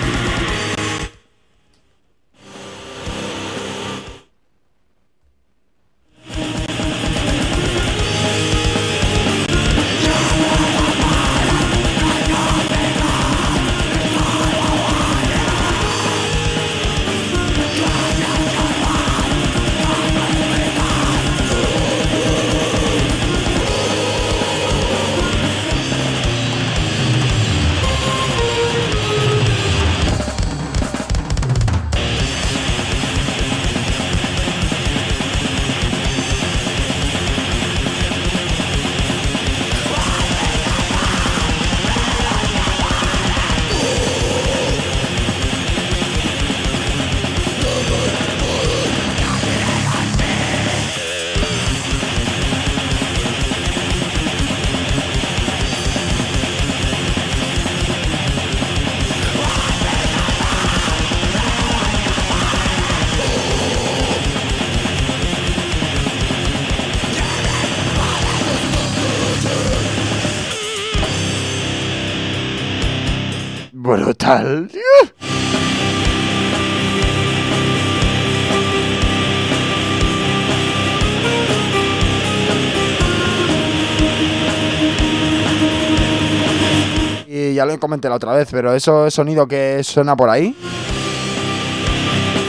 Comenté la otra vez, pero eso sonido que suena por ahí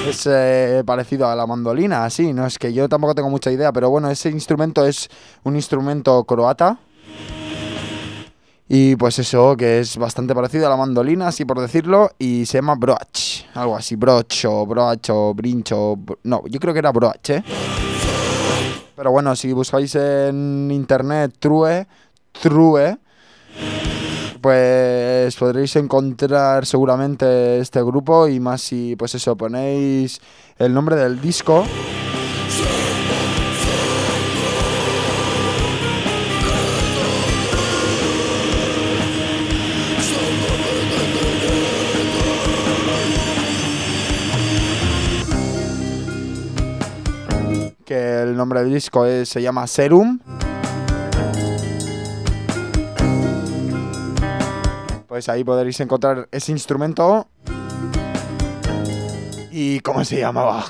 es eh, parecido a la mandolina, así, no es que yo tampoco tengo mucha idea, pero bueno, ese instrumento es un instrumento croata. Y pues eso, que es bastante parecido a la mandolina, así por decirlo, y se llama broach, algo así, broch o broach o brinch o... br- No, yo creo que era broach, ¿eh? Pero bueno, si buscáis en internet True, True, pues podréis encontrar seguramente este grupo y más si pues eso ponéis el nombre del disco. que el nombre del disco se llama Serum. Pues ahí podréis encontrar ese instrumento. ¿Y cómo se llamaba?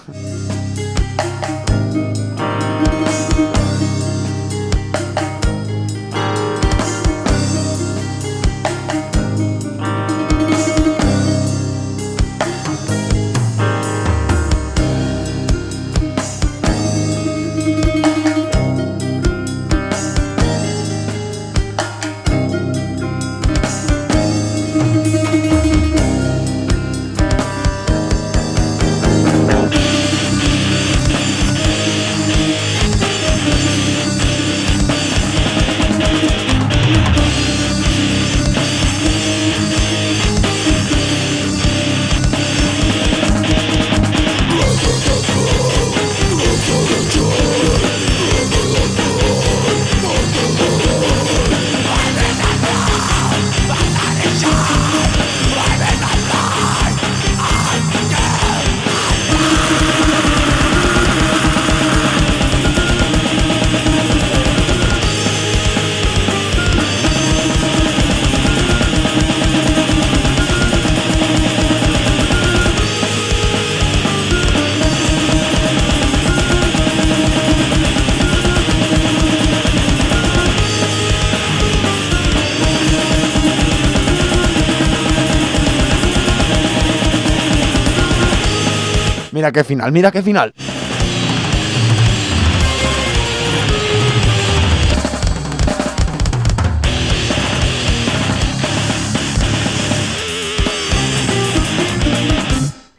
Mira qué final, mira qué final.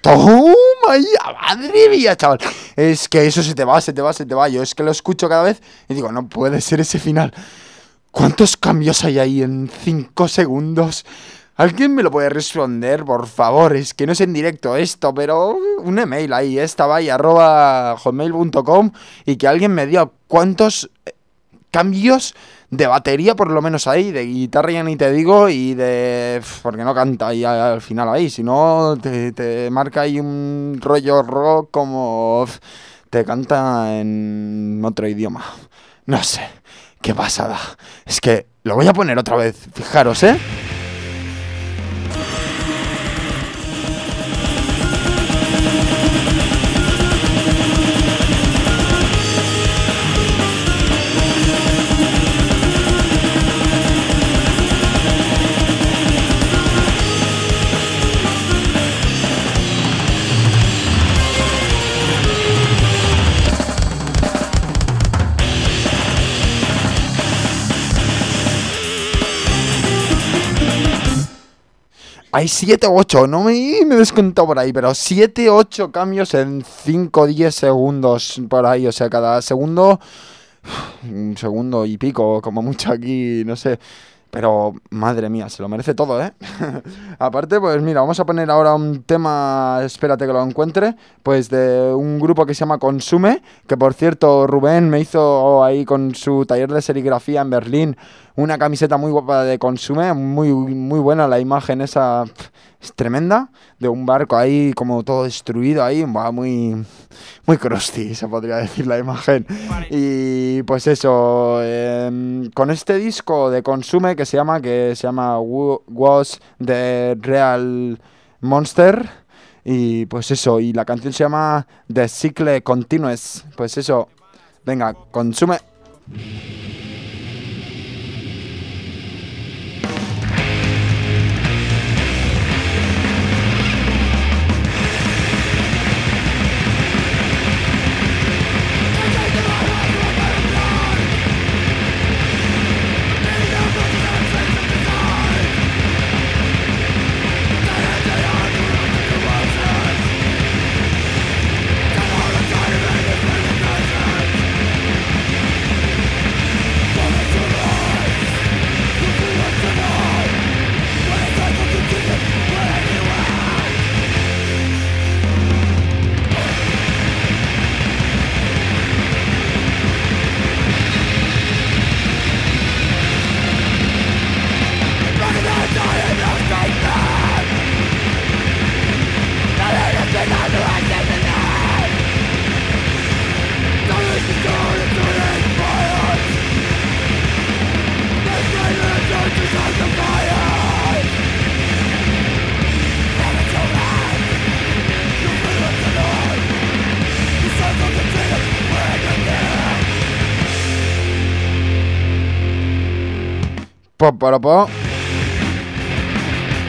¡Toma ya! ¡Madre mía, chaval! Es que eso se te va, se te va, se te va. Yo es que lo escucho cada vez y digo, no puede ser ese final. ¿Cuántos cambios hay ahí en 5 segundos? ¿Alguien me lo puede responder, por favor? Es que no es en directo esto, pero un email ahí, estaba ahí, arroba hotmail.com y que alguien me diga cuántos eh, cambios de batería por lo menos ahí, de guitarra ya ni te digo y de... porque no canta ahí al final ahí, si no te, te marca ahí un rollo rock como... te canta en otro idioma. No sé, qué pasada. Es que lo voy a poner otra vez, fijaros, ¿eh? Hay 7 o 8, no me, me he descontado por ahí, pero 7 8 cambios en 5 o 10 segundos por ahí. O sea, cada segundo, un segundo y pico, como mucho aquí, no sé. Pero, madre mía, se lo merece todo, ¿eh? Aparte, pues mira, vamos a poner ahora un tema, espérate que lo encuentre, pues de un grupo que se llama Consume, que por cierto, Rubén me hizo ahí con su taller de serigrafía en Berlín una camiseta muy guapa de Consume, muy, muy buena la imagen esa, es tremenda, de un barco ahí como todo destruido ahí, buah, muy, muy crusty, se podría decir la imagen. Y pues eso, em, con este disco de Consume que se llama, que se llama Was the Real Monster. Y pues eso, y la canción se llama The Cycle Continues. Pues eso, venga, consume.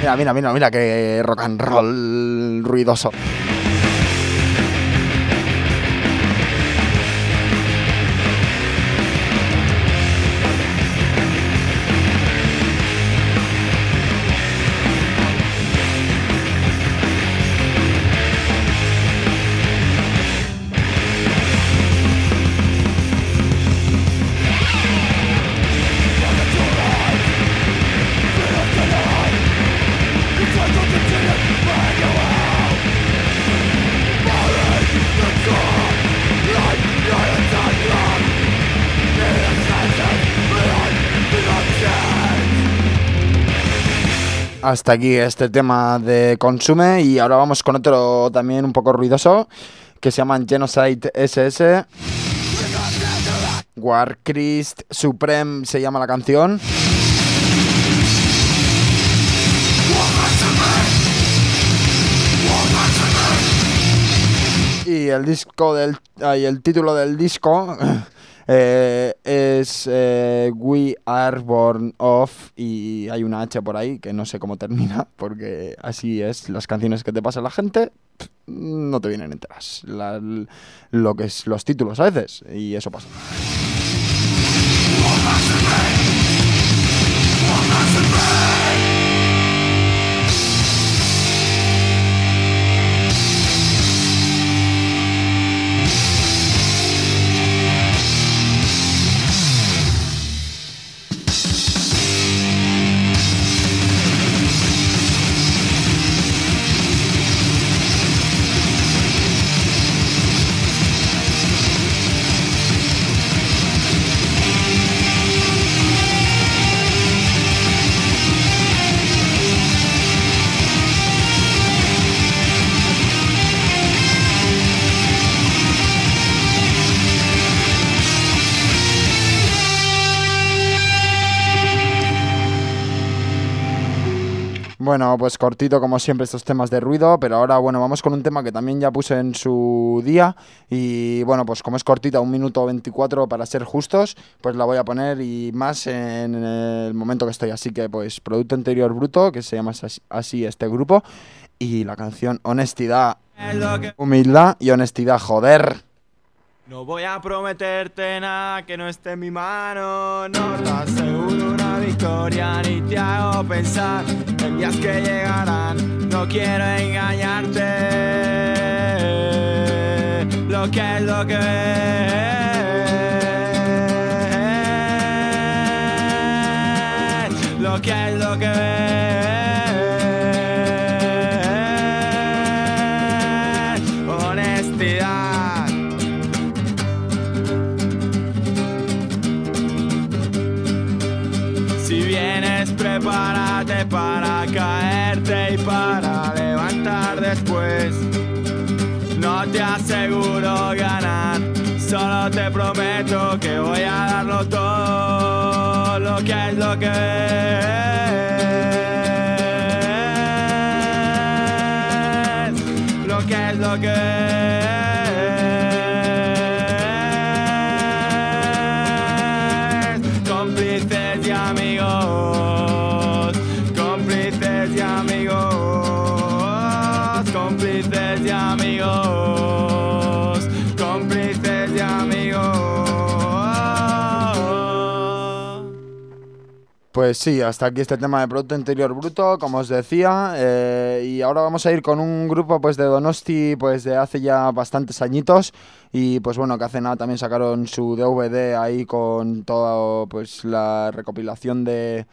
Mira, mira, mira, mira que rock and roll ruidoso. Hasta aquí este tema de Consume y ahora vamos con otro también un poco ruidoso que se llama Genocide SS. War Christ Supreme se llama la canción. Y el disco del. ay, el título del disco eh, es eh, We Are Born Of. Y hay una H por ahí que no sé cómo termina, porque así es. Las canciones que te pasa la gente no te vienen enteras. Lo que es los títulos a veces. Y eso pasa. Bueno, pues cortito como siempre estos temas de ruido, pero ahora bueno, vamos con un tema que también ya puse en su día y bueno, pues como es cortita, un minuto 24 para ser justos, pues la voy a poner y más en el momento que estoy, así que pues Producto Interior Bruto, que se llama así, así este grupo, y la canción Honestidad, Humildad y Honestidad, joder. No voy a prometerte nada que no esté en mi mano. No te aseguro una victoria ni te hago pensar en días que llegarán. No quiero engañarte. Lo que es lo que es. Lo que es lo que es. Para caerte y para levantar después. No te aseguro ganar, solo te prometo que voy a darlo todo. Lo que es lo que es. Lo que es lo que Pues sí, hasta aquí este tema de Producto Interior Bruto, como os decía, eh, y ahora vamos a ir con un grupo pues de Donosti pues de hace ya bastantes añitos y pues bueno, que hace nada también sacaron su DVD ahí con toda pues la recopilación de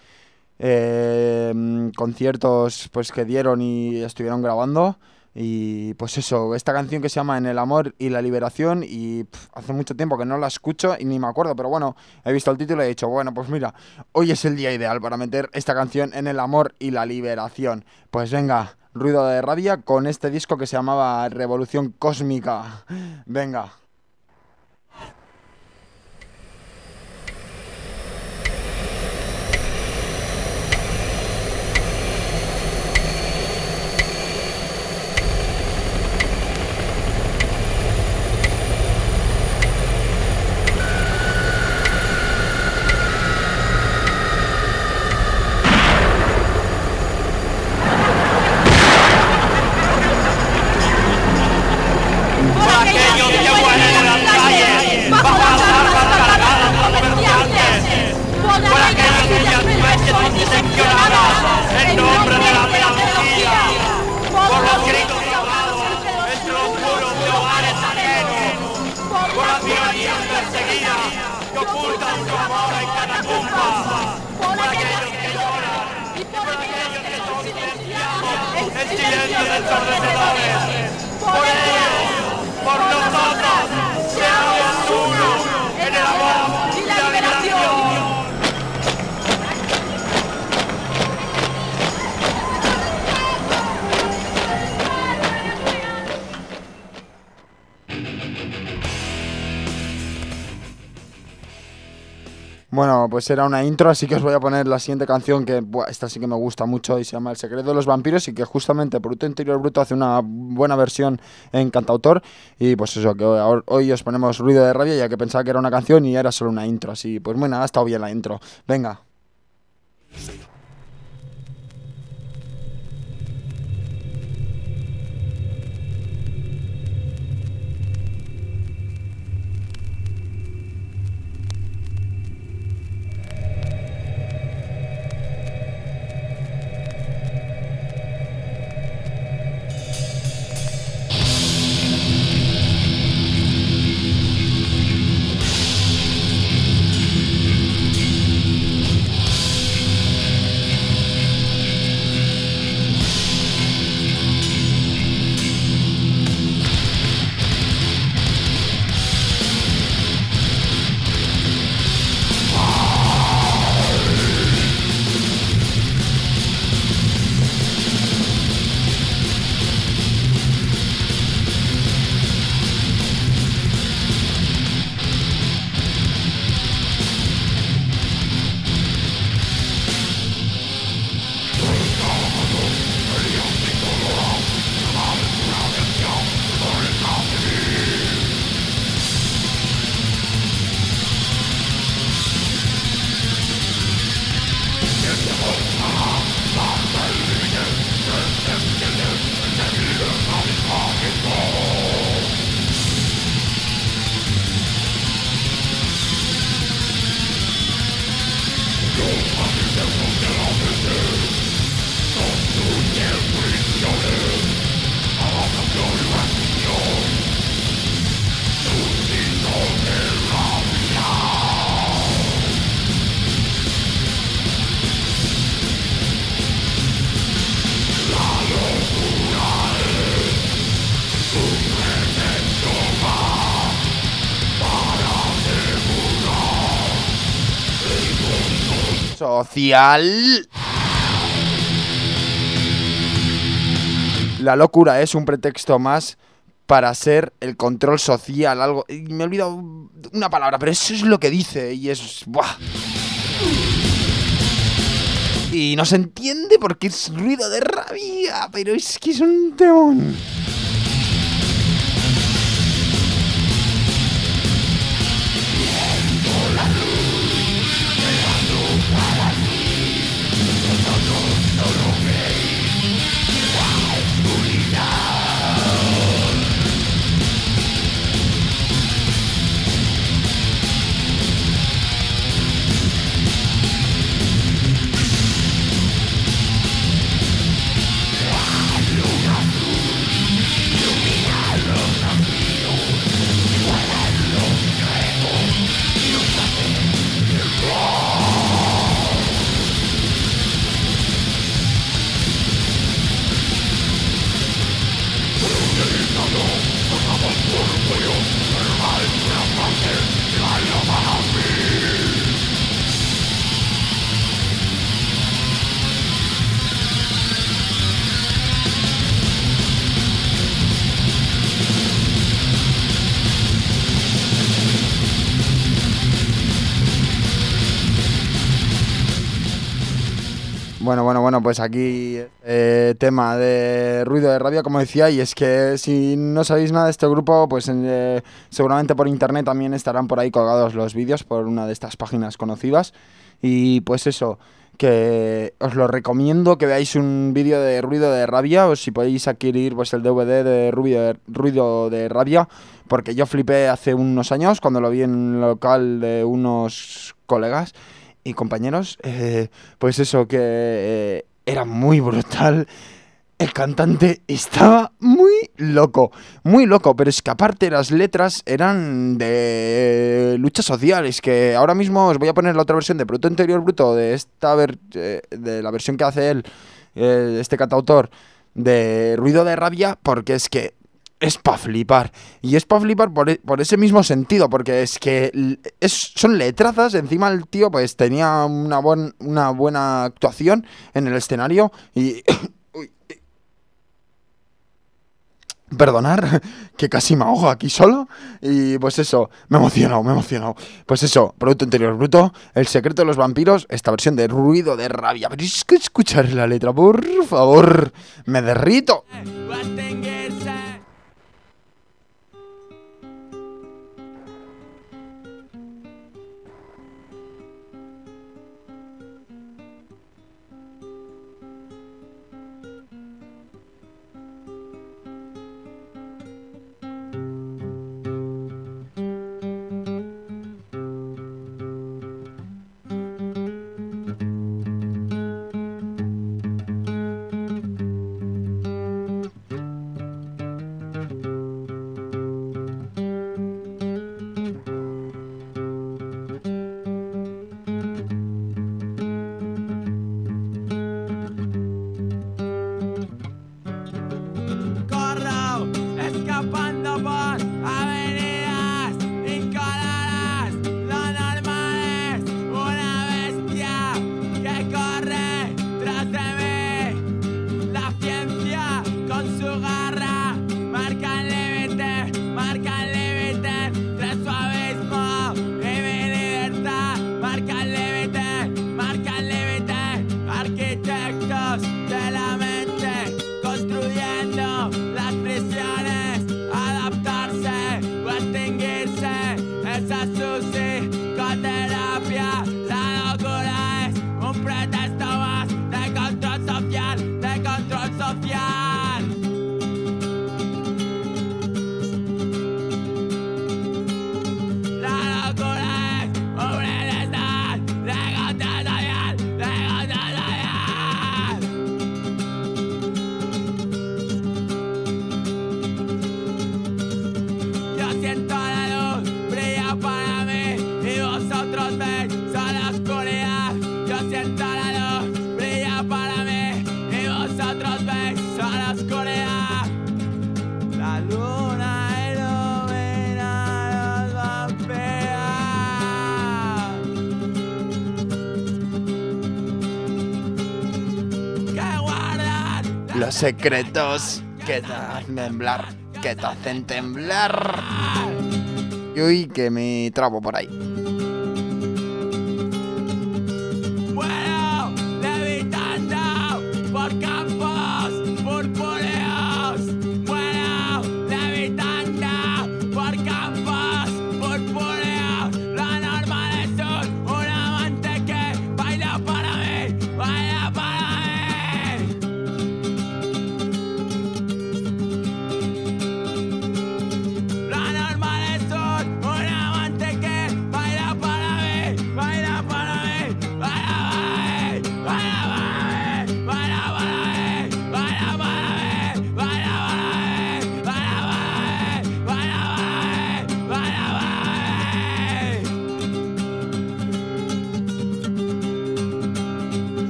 eh, conciertos pues que dieron y estuvieron grabando y pues eso, esta canción que se llama En el amor y la liberación y hace mucho tiempo que no la escucho y ni me acuerdo, pero bueno, he visto el título y he dicho, bueno, pues mira, hoy es el día ideal para meter esta canción en el amor y la liberación. Pues venga, ruido de rabia con este disco que se llamaba Revolución Cósmica. Venga. Pues era una intro, así que os voy a poner la siguiente canción que esta sí que me gusta mucho y se llama El secreto de los vampiros y que justamente Bruto Interior Bruto hace una buena versión en cantautor y pues eso, que hoy, hoy os ponemos ruido de rabia ya que pensaba que era una canción y era solo una intro, así pues bueno, ha estado bien la intro. Venga. La locura es un pretexto más para ser el control social, algo... Me he olvidado una palabra, pero eso es lo que dice y es... ¡buah! Y no se entiende porque es ruido de rabia, pero es que es un temón. Bueno, pues aquí eh, tema de ruido de rabia, como decía, y es que si no sabéis nada de este grupo, pues eh, seguramente por internet también estarán por ahí colgados los vídeos por una de estas páginas conocidas. Y pues eso, que os lo recomiendo que veáis un vídeo de ruido de rabia, o si podéis adquirir pues el DVD de ruido de, ruido de rabia, porque yo flipé hace unos años cuando lo vi en un local de unos colegas y compañeros, eh, pues eso, que eh, era muy brutal. El cantante estaba muy loco, muy loco, pero es que aparte las letras eran de lucha social. Es que ahora mismo os voy a poner la otra versión de Bruto Interior Bruto, de esta ver- eh, de la versión que hace él, este cantautor, de ruido de rabia porque es que es para flipar. Y es para flipar por, e- por ese mismo sentido, porque es que es, son letrazas. Encima el tío pues tenía una, buen- una buena actuación en el escenario y... Uy. Perdonar, que casi me ahogo aquí solo. Y pues eso, me he emocionado, me he emocionado. Pues eso, Producto Interior Bruto, El secreto de los vampiros, esta versión de ruido de rabia. Pero es que escuchar la letra, por favor, me derrito. Secretos que te hacen temblar, que te hacen temblar. Y uy, que me trabo por ahí.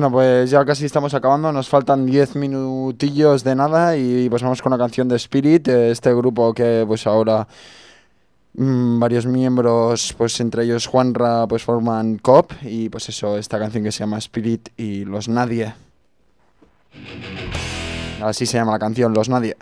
Bueno, pues ya casi estamos acabando, nos faltan 10 minutillos de nada y pues vamos con una canción de Spirit, eh, este grupo que pues ahora mm, varios miembros, pues entre ellos Juanra, pues forman COP y pues eso, esta canción que se llama Spirit y Los Nadie. Así se llama la canción, Los Nadie.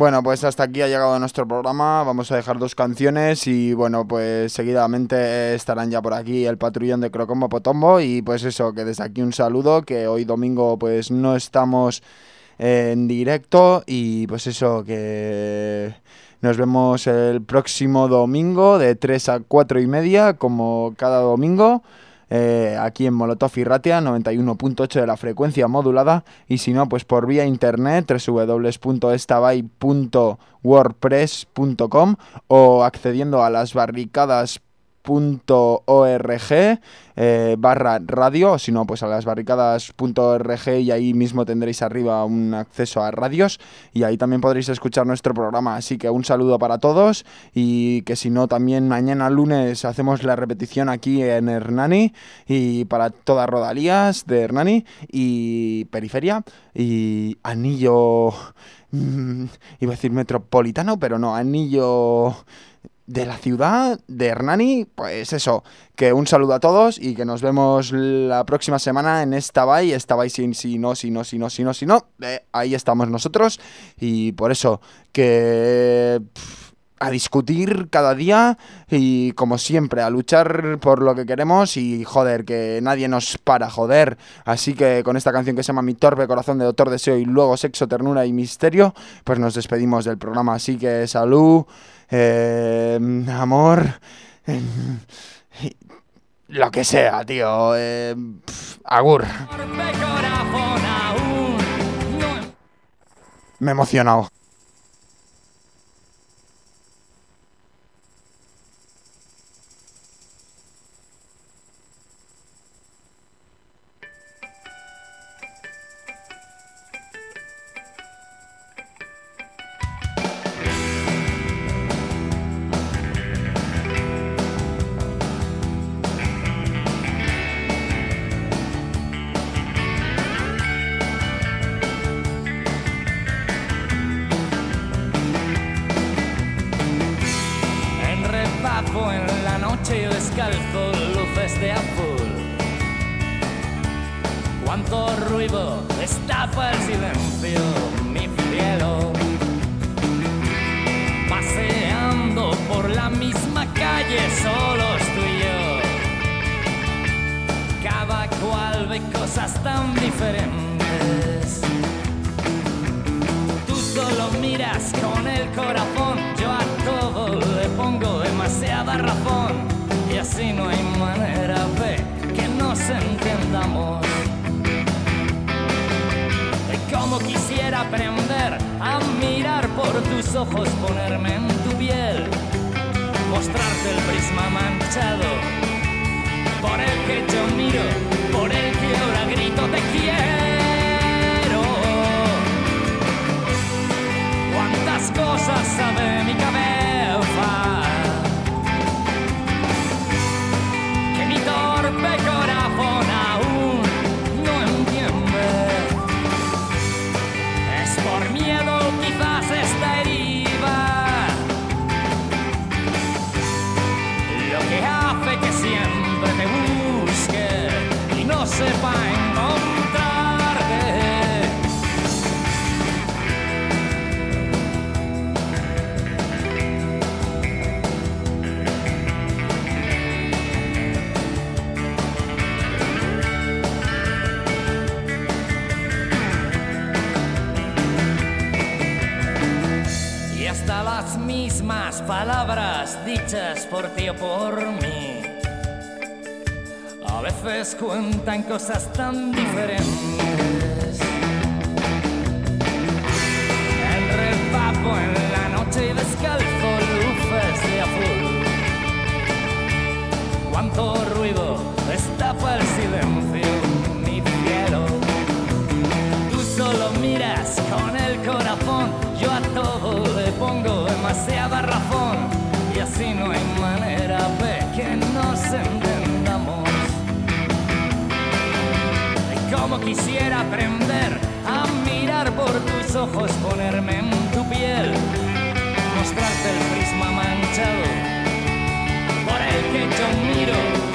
Bueno, pues hasta aquí ha llegado nuestro programa. Vamos a dejar dos canciones y bueno, pues seguidamente estarán ya por aquí el patrullón de Crocombo Potombo y pues eso, que desde aquí un saludo, que hoy domingo pues no estamos en directo y pues eso, que nos vemos el próximo domingo de 3 a 4 y media, como cada domingo. Eh, aquí en Molotov y Ratia 91.8 de la frecuencia modulada. Y si no pues por vía internet www.estabay.wordpress.com o accediendo a las barricadas .org eh, barra radio, si no, pues a las barricadas.org y ahí mismo tendréis arriba un acceso a radios y ahí también podréis escuchar nuestro programa. Así que un saludo para todos y que si no, también mañana lunes hacemos la repetición aquí en Hernani y para todas Rodalías de Hernani y Periferia y Anillo, mm, iba a decir metropolitano, pero no, Anillo de la ciudad de Hernani, pues eso, que un saludo a todos y que nos vemos la próxima semana en esta bay, esta bay sin si no, si no, si no, si no, si no, eh, ahí estamos nosotros y por eso que a discutir cada día y como siempre a luchar por lo que queremos y joder, que nadie nos para, joder. Así que con esta canción que se llama Mi torpe corazón de Doctor Deseo y luego Sexo, Ternura y Misterio, pues nos despedimos del programa. Así que salud, eh, amor, eh, lo que sea, tío. eh, agur. Me he emocionado. Diferentes. Tú solo miras con el corazón, yo a todo le pongo demasiada razón. Y así no hay manera de que nos entendamos. Y como quisiera aprender a mirar por tus ojos, ponerme en tu piel, mostrarte el prisma manchado, por el que yo miro, por el sabe mi cabeza palabras dichas por ti o por mí a veces cuentan cosas tan diferentes. Enredado en la noche y descalzo luces de azul. Cuánto ruido destapa el silencio, quisiera aprender a mirar por tus ojos, ponerme en tu piel, mostrarte el prisma manchado, por el que yo miro,